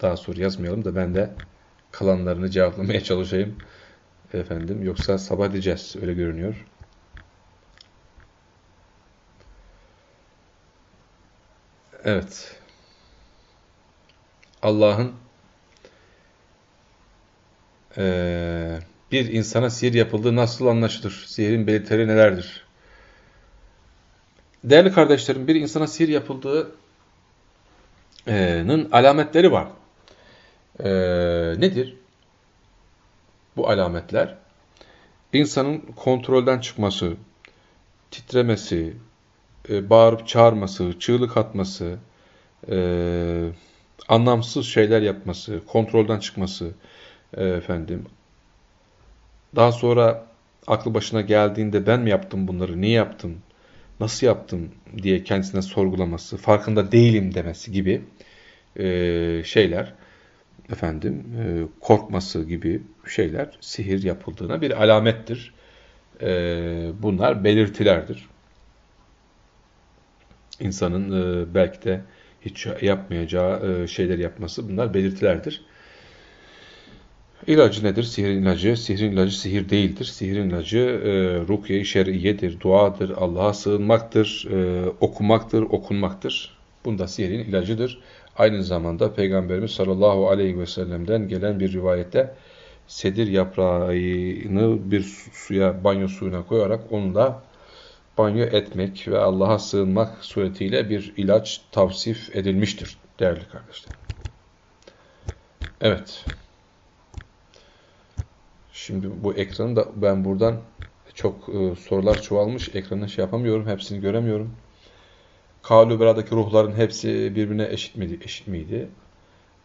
Daha soru yazmayalım da ben de kalanlarını cevaplamaya çalışayım. Efendim yoksa sabah edeceğiz öyle görünüyor. Evet. Allah'ın ee, bir insana sihir yapıldığı nasıl anlaşılır? Sihirin belirtileri nelerdir? Değerli kardeşlerim, bir insana sihir yapıldığının alametleri var. Ee, nedir? Bu alametler, insanın kontrolden çıkması, titremesi, e, bağırıp çağırması, çığlık atması, e, anlamsız şeyler yapması, kontrolden çıkması, efendim. Daha sonra aklı başına geldiğinde ben mi yaptım bunları, niye yaptım, nasıl yaptım diye kendisine sorgulaması, farkında değilim demesi gibi e, şeyler, efendim e, korkması gibi şeyler sihir yapıldığına bir alamettir. E, bunlar belirtilerdir. İnsanın belki de hiç yapmayacağı şeyler yapması bunlar belirtilerdir. İlacı nedir? Sihirin ilacı. Sihrin ilacı sihir değildir. Sihrin ilacı e, rukiye-i şer'iyedir, duadır, Allah'a sığınmaktır, e, okumaktır, okunmaktır. Bunda sihirin ilacıdır. Aynı zamanda Peygamberimiz sallallahu aleyhi ve sellem'den gelen bir rivayette sedir yaprağını bir suya, banyo suyuna koyarak onunla banyo etmek ve Allah'a sığınmak suretiyle bir ilaç tavsif edilmiştir değerli kardeşler. Evet. Şimdi bu ekranı da ben buradan çok e, sorular çoğalmış. Ekranı şey yapamıyorum. Hepsini göremiyorum. Kalubera'daki ruhların hepsi birbirine eşit miydi? Eşit miydi?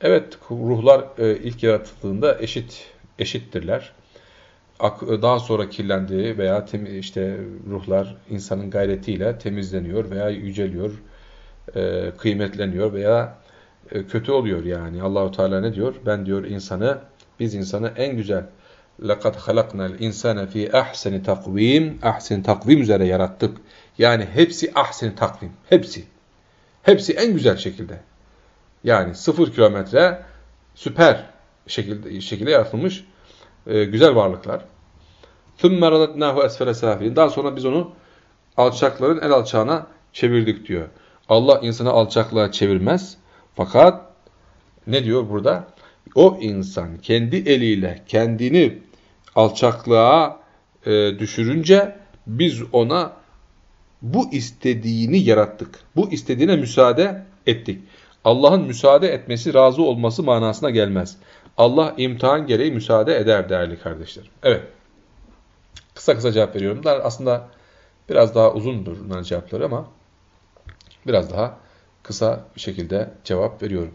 Evet, ruhlar e, ilk yaratıldığında eşit eşittirler. Daha sonra kirlendiği veya işte ruhlar insanın gayretiyle temizleniyor veya yüceliyor, e, kıymetleniyor veya e, kötü oluyor yani. Allahu Teala ne diyor? Ben diyor insanı, biz insanı en güzel لَقَدْ خَلَقْنَا الْاِنْسَانَ ف۪ي اَحْسَنِ takvim, Ahsen takvim üzere yarattık. Yani hepsi ahsen takvim. Hepsi. Hepsi en güzel şekilde. Yani sıfır kilometre süper şekilde, şekilde yaratılmış e, güzel varlıklar. ثُمَّ رَدَتْنَاهُ أَسْفَلَ سَافِينَ Daha sonra biz onu alçakların el alçağına çevirdik diyor. Allah insanı alçaklığa çevirmez. Fakat ne diyor burada? O insan kendi eliyle kendini alçaklığa e, düşürünce biz ona bu istediğini yarattık. Bu istediğine müsaade ettik. Allah'ın müsaade etmesi, razı olması manasına gelmez. Allah imtihan gereği müsaade eder değerli kardeşlerim. Evet. Kısa kısa cevap veriyorum. Aslında biraz daha uzundur bunların cevapları ama biraz daha kısa bir şekilde cevap veriyorum.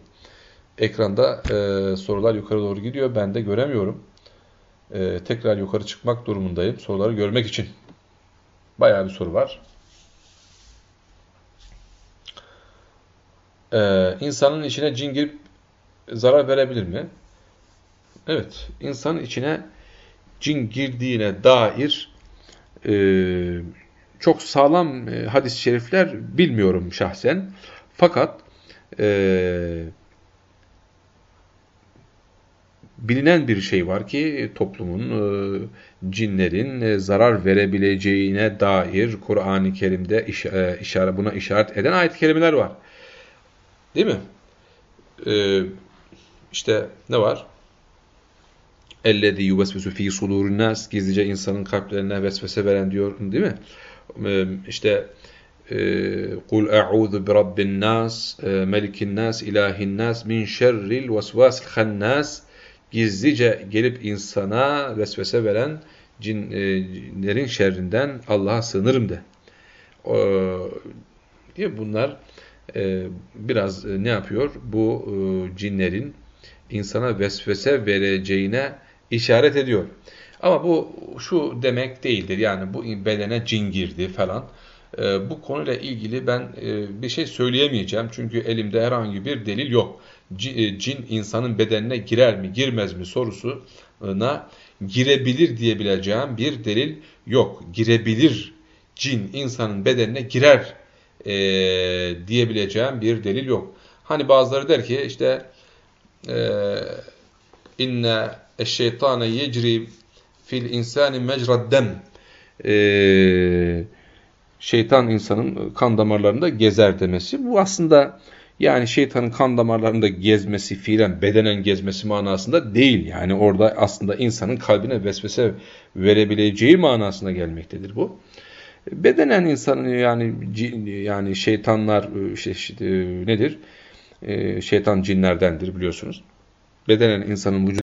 Ekranda e, sorular yukarı doğru gidiyor. Ben de göremiyorum. E, tekrar yukarı çıkmak durumundayım. Soruları görmek için. Bayağı bir soru var. Ee, insanın içine cin girip zarar verebilir mi? Evet, insanın içine cin girdiğine dair e, çok sağlam e, hadis-i şerifler bilmiyorum şahsen. Fakat e, bilinen bir şey var ki toplumun, e, cinlerin e, zarar verebileceğine dair Kur'an-ı Kerim'de iş, e, işaret, buna işaret eden ayet-i kerimeler var. Değil mi? Ee, işte ne var? اَلَّذ۪ي يُوَسْوَسُ ف۪ي صُدُورُ النَّاسِ Gizlice insanın kalplerine vesvese veren diyor değil mi? Ee, işte قُلْ اَعُوذُ بِرَبِّ النَّاسِ مَلِكِ النَّاسِ اِلَٰهِ النَّاسِ مِنْ شَرِّ الْوَسْوَاسِ الْخَنَّاسِ Gizlice gelip insana vesvese veren cinlerin şerrinden Allah'a sığınırım de. Diye bunlar e, biraz e, ne yapıyor? Bu e, cinlerin insana vesvese vereceğine işaret ediyor. Ama bu şu demek değildir. Yani bu bedene cin girdi falan. E, bu konuyla ilgili ben e, bir şey söyleyemeyeceğim. Çünkü elimde herhangi bir delil yok. E, cin insanın bedenine girer mi girmez mi sorusuna girebilir diyebileceğim bir delil yok. Girebilir cin insanın bedenine girer e, diyebileceğim bir delil yok. Hani bazıları der ki işte e, inne eşşeytane yecri fil insani mecraddem e, şeytan insanın kan damarlarında gezer demesi. Bu aslında yani şeytanın kan damarlarında gezmesi, fiilen bedenen gezmesi manasında değil. Yani orada aslında insanın kalbine vesvese verebileceği manasına gelmektedir bu. Bedenen insanın yani yani şeytanlar şey, işte, nedir? Şeytan cinlerdendir biliyorsunuz. Bedenen insanın vücudu